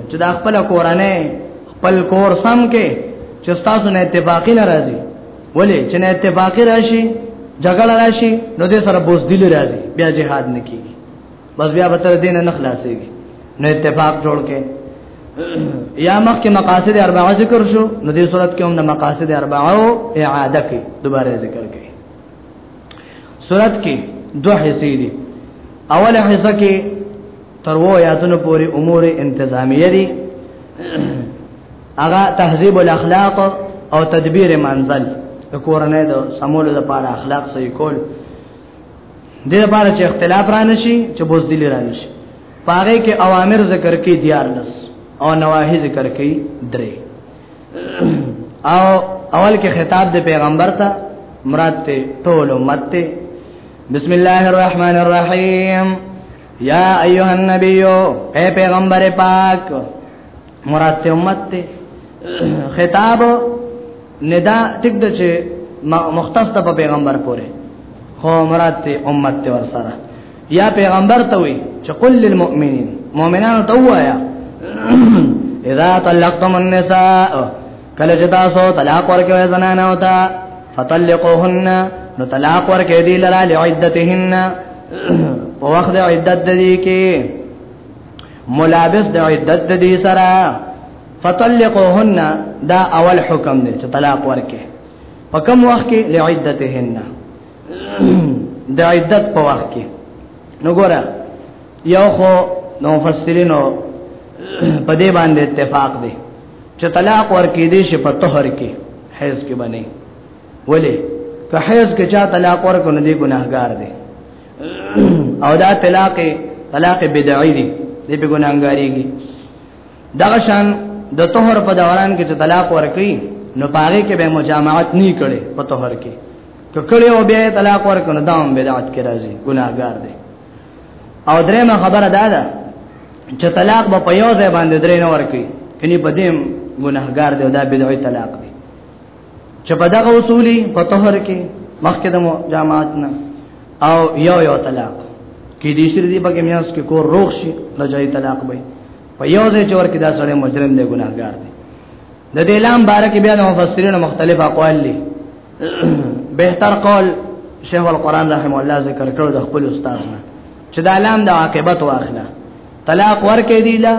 چې دا خپل کورانه خپل کور سم کې چې تاسو نه اتفاقی ناراضي ولی چې نه اتفاقی راشي جګړه راشي نو دې سره بوزدل راځي بیا جهاد نکېږي بس بیا به تر دین نه خلاصيږي نو اتفاق جوړ کې یا مخ کې مقاصد اربعه ذکر شو نو دې صورت کې هم د مقاصد اربعه او اعاده کې دوباره ذکر کې صورت کې دوه حصے دي اوله حصہ کې تر وو یاتونو پوری امور انتظامیه دي اغا تهذیب الاخلاق او تدبیر منزل کورنۍ د سمول لپاره اخلاق صحیح کول د لپاره چې اختلاف را نشي چې بوزدلی را نشي پاره کې اوامر ذکر کې دیار لس او نواهی ذکر کې درې او اول کې خطاب د پیغمبر ته مراد ته ټول امت ته بسم الله الرحمن الرحیم یا ایها النبی اے پیغمبر پاک مراد ته امت ته خطاب ندا ټیک د چې مختص ته په پیغمبر پورې خو مراد ته امت ته ورسره یا پیغمبر ته وي چې قل للمؤمنین مؤمنانو ته وایا اذا طلقتم النساء کله چې تاسو طلاق ورکوي زنانه او ته فطلقوهن نو طلاق ورکې دي لرا لعدتهن په وخت عدت دي کې ملابس د عدت دي سره فطلقوهن دا اول حکم دی چې طلاق ورکه په کوم وخت کې لعدتهن د عدت په وخت کې نو ګوره یو خو نو مفسرینو په دې باندې اتفاق دی چې طلاق ورکې دي چې په طهر کې حیض کې باندې ولی که حیض کې چا طلاق ورکو نه دی ګناهګار دی او دا طلاق طلاق بدعي دی دې په ګناهګاریږي دا شان د طهر په دوران کې چې طلاق ورکړي نو پاره کې به مجامعت نه کړي په طهر کې که کړي او بیا طلاق ورکړي دا هم بدعت کې راځي ګناهګار دی او درېمه خبره دا ده چې طلاق به په یو ځای باندې درې نه ورکړي کني په دې ګناهګار دی دا بدعي طلاق دی چې په دغه اصولي په طهر کې مخکې د جماعت نه او یو یو طلاق کې دې شری دی په کې میاس کې کور روغ شي لږای طلاق وي په یو ځای چې ورکه دا سړی مجرم دی ګناهګار دی د دې لام بارک بیا د مفسرینو مختلف اقوال دي بهتر قول شیخ القران رحم الله ذکر کړو د خپل استاد نه چې دا لام د عاقبت واخله طلاق ورکې دی لا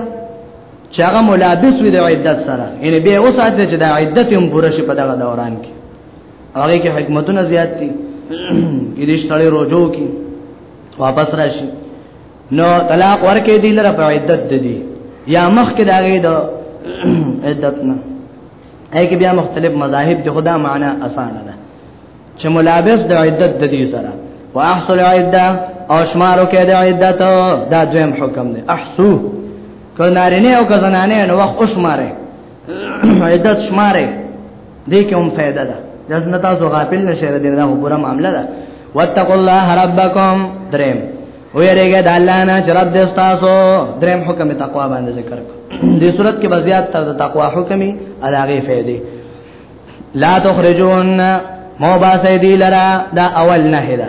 چې هغه ملابس وي د عدت سره یعنی به اوساته چې د عدت هم پوره شي په دغه دوران کې هغه کې حکمتونه زیات دي کې دې ستړي روزو کې واپس راشي نو طلاق ورکې دي لره په عدت دي یا مخ کې داګه د عدت نه اې کې بیا مختلف مذاهب د خدا معنا اسانه ده چې ملابس د عدت د دې سره واحصل عده او شمارو کې د عدت دا دویم حکم دی احسو که نارینه او که زنانه نو وخت اوس ماره عدت شماره دې کې هم فائدہ ده ځکه نه تاسو غافل نشئ دې دا پورا معاملہ ده واتقوا الله ربکم دریم او یریګه د الله نه چې رب دې تاسو دریم حکم تقوا باندې ذکر دې صورت کې بزیات تر تقوا حکمي علاوه فائدې لا تخرجون مو با سیدی لرا دا اول نه ده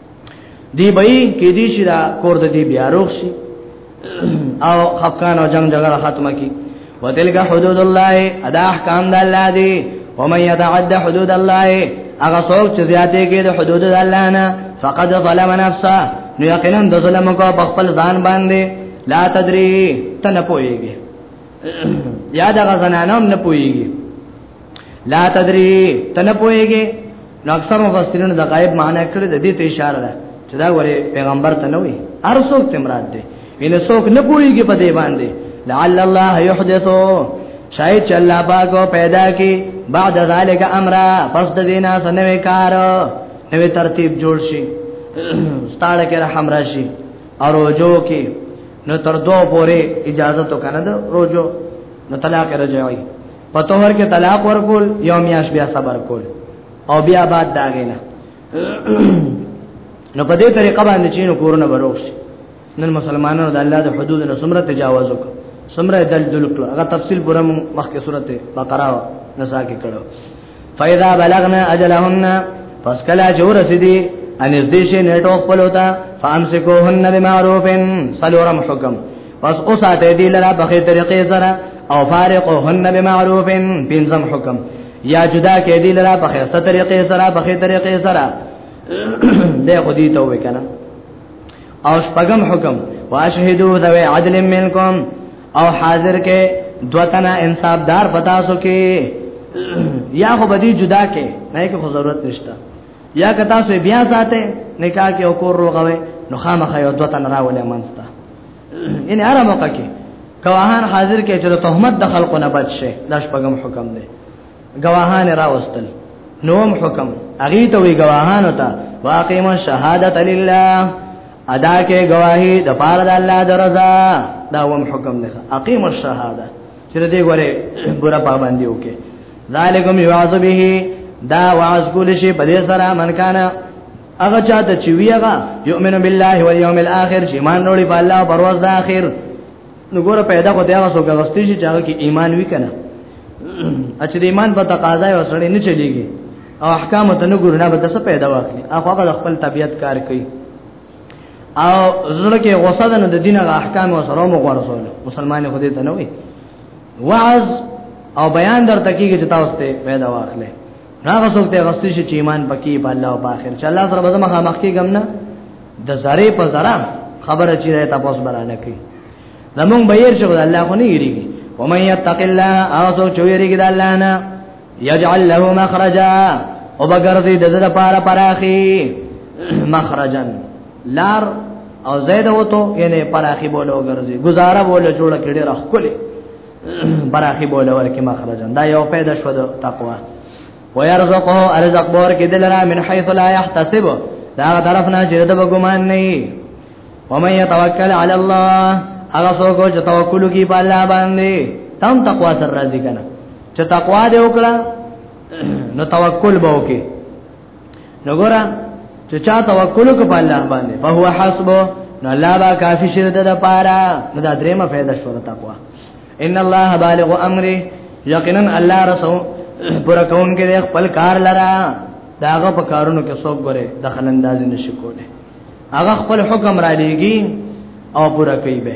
دی به کې دي چې دا کور د دې بیا روغ شي او خفقان او جنگ جګړه ختمه کی وتلک حدود الله ادا احکام د الله دی ومن يتعد حدود الله هغه څوک چې زیاتې کې د حدود د الله نه فقد ظلم نفسه نو یقینا د ظلم کو په خپل ځان باندې لا تدری ته نه پويږي یا دغه زنانه هم نه پويږي لا تدری ته نه پويږي نو اکثر مفسرین د غایب معنی کړی د دې ته اشاره ده چې دا غره پیغمبر ته نه وي هر څوک ته مراد دی وینې څوک نه پوریږي په دې باندې لعل الله یحدثو شاید چې الله پاک پیدا کی بعد ذالک امرا پس د دینه سنوي کار نوې ترتیب جوړ شي ستاړه کې رحم راشي او روجو کې نو تر دوه پورې اجازه تو کنه د روجو نو طلاق رجعي په تور کې طلاق ورکول یو میاش بیا صبر کول او بیا بعد دا غینا نو په دې طریقه باندې چې نو کورونه بروښ نن مسلمانانو د الله د حدود نه سمره تجاوز وکړ سمره دل دل کړ هغه تفصیل پوره مخکې سورته بقره نسا کې کړو فاذا بلغنا اجلهن پس کلا جور سدي ان دې شي نیټو خپل وتا فامسکوهن بمعروفن سلورم حکم پس او ساته دی لرا په خې طریقې سره او فارقهن بمعروف بنظم حکم یا جدا کې دی لرا په خې طریقې سره په خې طریقې سره ده خودی ته وکنه او شپغم حکم واشهدو ذو عدل منکم او حاضر کې دوتنا انصاف دار پتا سو کې یا خو بدی جدا کې نه کې خو ضرورت نشته یا که تاسو بیا ساته نکاح کې او کور روغوي نو خامخ یو دوتنا راولې منسته یعنی هر موقع کې گواهان حاضر کې چې تهمت د خلکو نه بچ شي دا شپږم حکم دی گواهان راوستل نوم حکم اغي ته وی گواهان وتا واقیم شهادت لله ادا کې گواهی د پاره د الله درزا دا وم حکم دی اقیم الشهاده چې دې غره ګره پابندي وکي ذالکم یعذ به دا واعظ کول شي په دې سره من کانا هغه چاته چې وی هغه یؤمن بالله والیوم الاخر چې ایمان وروړي په الله او پر ورځ د اخر نو ګوره پیدا کو دی هغه څوک غوښتي چې هغه کې ایمان وکنه اچ د ایمان په تقاضا یې وسړي نه چلیږي او احکام ته نه ګورنه به څه پیدا واخلي هغه د خپل طبیعت کار کوي او زړه کې غوسه ده د دین غ احکام او سره مو غوړسول مسلمان خو دې ته نه وي وعظ او بیان درته کیږي چې تاسو ته پیدا واخلي هغه څوک ته غوښتي شي چې ایمان پکې په الله او په آخرت چې الله سره به مخه مخ کې غم نه د زره په زره خبره چې ده تاسو برانه کوي زمون به ير شو الله خو نه یریږي و من یتق الله هغه څوک چې یریږي د الله نه یجعل له مخرجا او بغرضی د زړه پاره پراخي مخرجن لار او زید وته یعنی پراخي بوله وګرځي گزاره بوله جوړه کړي رخ کولې براخي بوله ورکه مخرجن دا یو پیدا شو د تقوا ويرزقه ارزق بور کې دلرا من حيث لا يحتسب دا طرف نه چې د بګمان نه وي ومن يتوکل على الله هغه څوک چې توکل کوي په الله باندې تم تقوا سره راځي کنه چې تقوا دې وکړه نو توکل به وکړي نو ګورا چې چا توکل کو په الله باندې په هو حسبو نو الله با کافی شر ده پارا نو دا درېمه فائدہ شو تقوا ان الله بالغ امره یقینا الله رسو پر کون کې خپل کار لرا داغه په کارونو کې څوک غره دخل انداز نشي کوله هغه خپل حکم را لېږي او پورا کوي به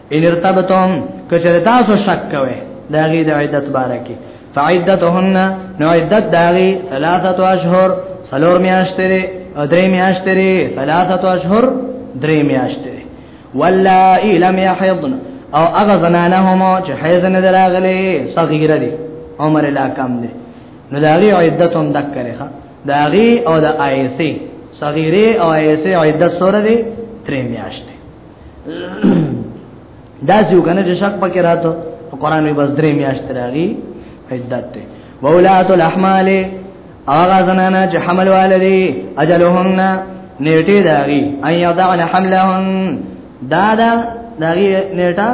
ان ارتبتم کچره تاسو شک کوي دا غي د عدت بارکه فعدتهن نو عدت داغي ثلاثه اشهر سلور میاشتره او درې میاشتره ثلاثه اشهر درې میاشتره واللائي لم يحضن او هغه زنانه هم چې حیض نه دراغلي صغیره دي عمر لا کم دي نو دا غي عدت هم دک کړي ښا دا غي او د آیسي صغیره او آیسي عدت سره دي درې میاشتې دا چې کنه چې شک پکې راته قرآن وی بس درې میاشتې راغی عدت ته وولات الاحمال اغا زنانا چې حمل والدي اجلهن نیټه داغي ان يضعن حملهن دا دا داغي نیټه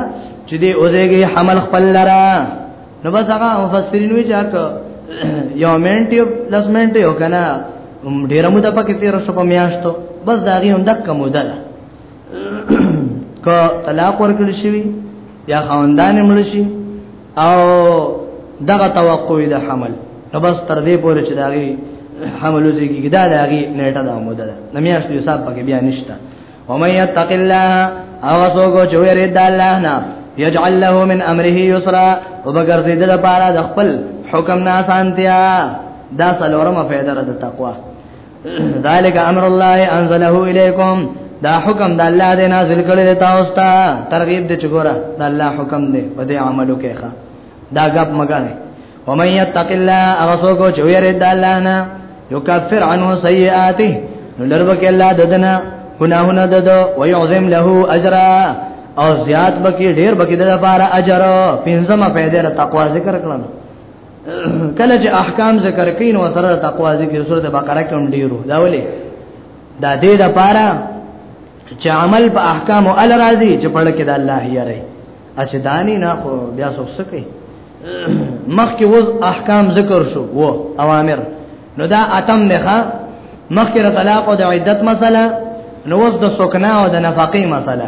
چې دې اوځيږي حمل خپل لرا نو بس هغه مفسرین وی چاک یو منټ یو لس منټ یو کنه ډیره مو د پکې تیر شو په میاشتو بس داغي هم دک مو ده که طلاق ورکړي شي یا خوندان مړ شي او دغه توقع د حمل نو بس تر دې پورې چې داغي حمل وزيږي دا داغي نیټه ده موده ده نو میاشتې حساب پکې بیا نشته او مې يتق الله او سوګو چې ویری د الله نه یجعل له من امره یسرا وبګر دې د لپاره د خپل حکم نه سانتیا دا څلورمه فائدہ ده تقوا ذالک امر الله انزله الیکم دا حکم د الله دې نازل کړی دی تاسو ته ترغیب دې چګورا د الله حکم دې په دې عملو کې ښه دا غب مګنه ومن یتق الله اغسو کو چویر د الله نه یکفر عنه سیئاته نو لربک الله ددنه گناهونه ددو ويعظم له اجرا او زیات بکی ډیر بکی د لپاره اجر پنځمه پیدا تقوا ذکر کړم کله چې احکام ذکر کین او سره تقوا ذکر سورته بقره کې هم ډیرو دا ولې دا دې د پاره چې عمل په احکام او ال راضي چې پړ کې د الله یې ری اچ دانی نه خو بیا څوک سکی مخکې وز احکام ذکر شو و اوامر نو دا اتم نه ښا مخکې طلاق او د عدت مسله نو وز د سکنا او د نفقې مسله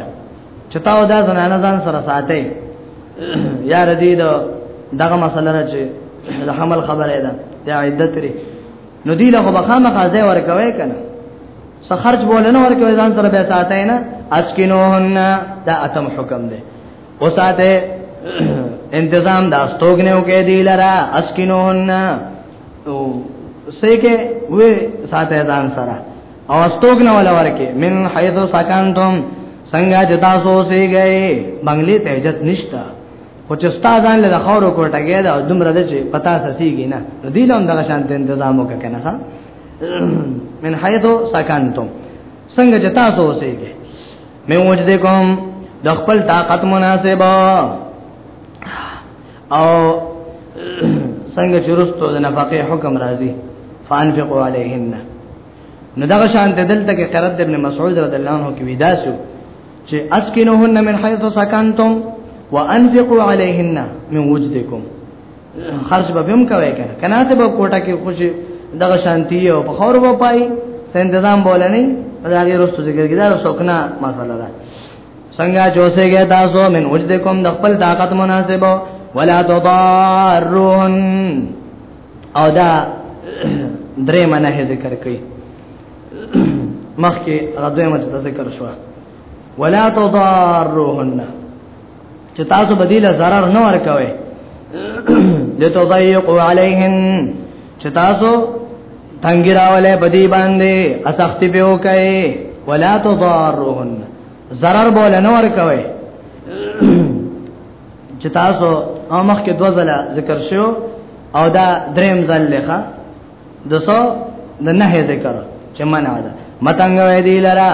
چتاو دا زنانه ځان سره ساتي یا ردی دا دغه مسله نه چې د حمل خبره ده یا عدت لري نو دی له بخامه قضا ورکوي کنه څه خرج بولنه ورکوي ځان سره به ساتي نه اسکینوهن دا اتم حکم دی او ساته انتظام دا استوګنه وکي دی لرا اسکینوهن او سې کې وې ساته ځان سره او استوګ نه ولا ورکه من حيث سكنتم څنګه چې تاسو سي گئے بنگلي ته عزت نشتا خو چې استادان له خورو کوټګې دا دومره دې چې پتا سسيږي نه دې لوم دغه شان ته تنظیم وکړه نه من حيث سكنتم څنګه چې تاسو سي گئے مې وجد کوم د خپل طاقت مناسبه او څنګه چرستو د نفقه حکم راځي فانفقوا عليهن نو دا شان ته دلته کې قرات ابن مسعود رضی الله عنه کې وداسو چې اسكنوهن من حيث سكنتم وانفقوا عليهن من وجدكم خرج به هم کوي کنه کنه ته به کوټه کې خوش دغه شانتی او په خور و پای څه تنظیم بولنی دا غیر رسو ذکر کیدار سوکنا مسله ده څنګه چوسېږي تاسو من وجد کوم د خپل طاقت مناسب ولا تضارون او دا درې منه ذکر کړي مخکې غدوې مچ ذکر شو ولا تضارون چې تاسو بدیله zarar نه ورکوي لتضيقوا عليهن چې تاسو تنګراولې بدی باندې اسختی به وکړي ولا تضارون zarar بول نه ور کوي چې تاسو او مخ کې دوه ځله ذکر شو او دا دریم ځل لخوا دسو د نه ذکر چې منع ده متنګ وې دی لرا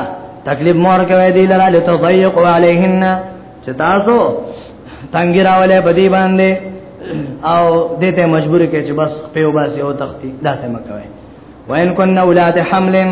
تکلیف مور کوي دی لرا لتضيق عليهن چې تاسو تنګ راولې بدی باندې او دې ته مجبور کې چې بس په وباسي او تختی دا څه مکوي وین کن اولاد حملن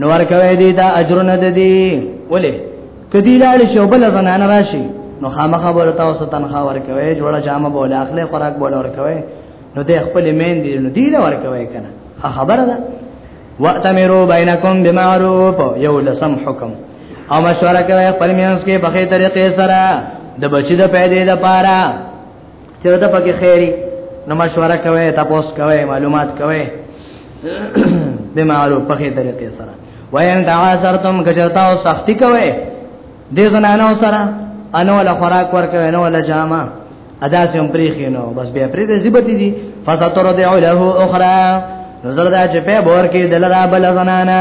نو ورکوي دي دا اجر نه دي ولې کدی لاړ شو بل زنان راشي نو خامخا بوله تاسو تنخوا ورکوي جوړه جامه بوله اخلي خوراک بوله ورکوي نو د خپل مین دي نو دی له ورکوي کنه خبره ده واتمروا بینکم بمعروف یو لسم حکم او مشوره کوي خپل مینس کې په خې طریقې سره د بچی د پیدې لپاره چې دا پکې خیری نو مشوره کوي تاسو کوي معلومات کوي به معلومه په خې طریقې سره وین تعاصرتم کجرتا او سختی کوي دې زنانو سره انو له خوراک ورکوي نو له جامه ادا سم پریخي نو بس بیا پرې دې زیبت دي فساتور دې له اخرى نظر دا چې په بور کې دلرا بل زنانا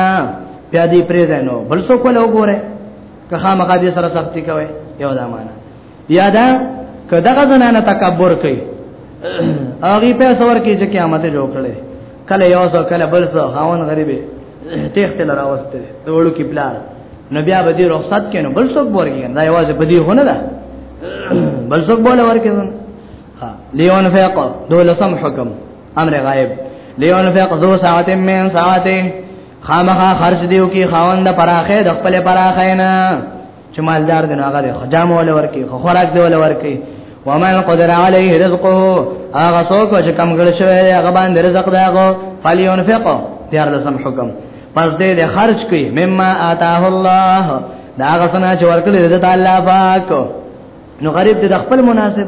بیا دې پرې نو بل څوک له وګوره که خامخا دې سره سختی کوي یو دا معنا یادا کداغه زنانه تکبر کوي هغه په سور کې چې قیامت جوړ کړي کله یو ځو کله بل ځو خاون غریبه تخت لرا وسته وړو کې پلار نبي ابا دې رخصت کینو بل څوک ورګي دا یوازې په دې هونه ده بل څوک بوله ورګي ها لیون فیق دولسم حکم امر غائب لیون فیق دو ساعت من ساعته خامخا خرج دیو کی خاوند پراخه د خپل پراخه نه چې مالدار دی هغه له خدام ول ورکی خو خوراک دی ول ورکی ومن قدر علیه رزقه هغه څوک چې کم ګل شوی دی هغه باندې رزق دی هغه فلینفق تیار لسم حکم پس دې دې خرج کړي مما آتاه الله دا هغه څنګه چې ورکړي دې تعالی پاک نو غریب دې خپل مناسب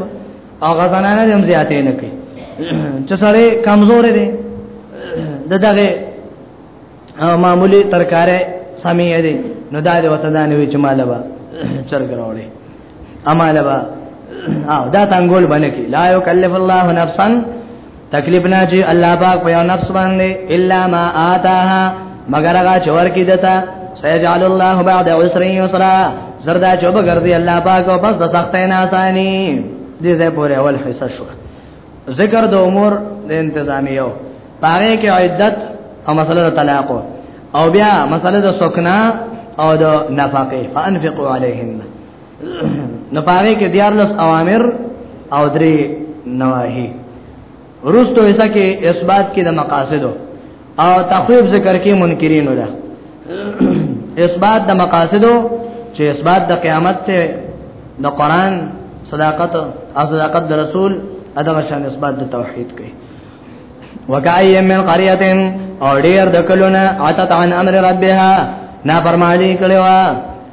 او غزنانه دې هم زیاتې نه کوي چې سړی کمزور دی دغه او معمولی ترکاره سمې دي نو دا د وته دا نه وی چې مالبا چرګ راوړي امالبا او دا تنګول باندې کې لا یکلف الله نفسا تکلیف نه چې الله پاک په یو نفس باندې الا ما آتاها مگر هغه چور کې دتا سيجعل الله بعد عسر يسرا زردا چوب ګرځي الله پاک او پس د سختې نه آسانی دې زه پورې اول حصہ شو ذکر د امور د انتظامیو پاره کې عدت او مسله د طلاق او بیا مسله د سکنا او د نفقه فانفقوا علیهن نو پاره کې دیار لس اوامر او درې نواهی روستو ایسا کې اثبات کې د مقاصدو او تخویب ذکر کې منکرین ولا اثبات د مقاصدو چې اثبات د قیامت ته د قران صداقت او صداقت د رسول ادغه شان اثبات د توحید کوي وکای من قريه او ډیر د کلونه عتت عن امر ربها نا فرمانی کړي وا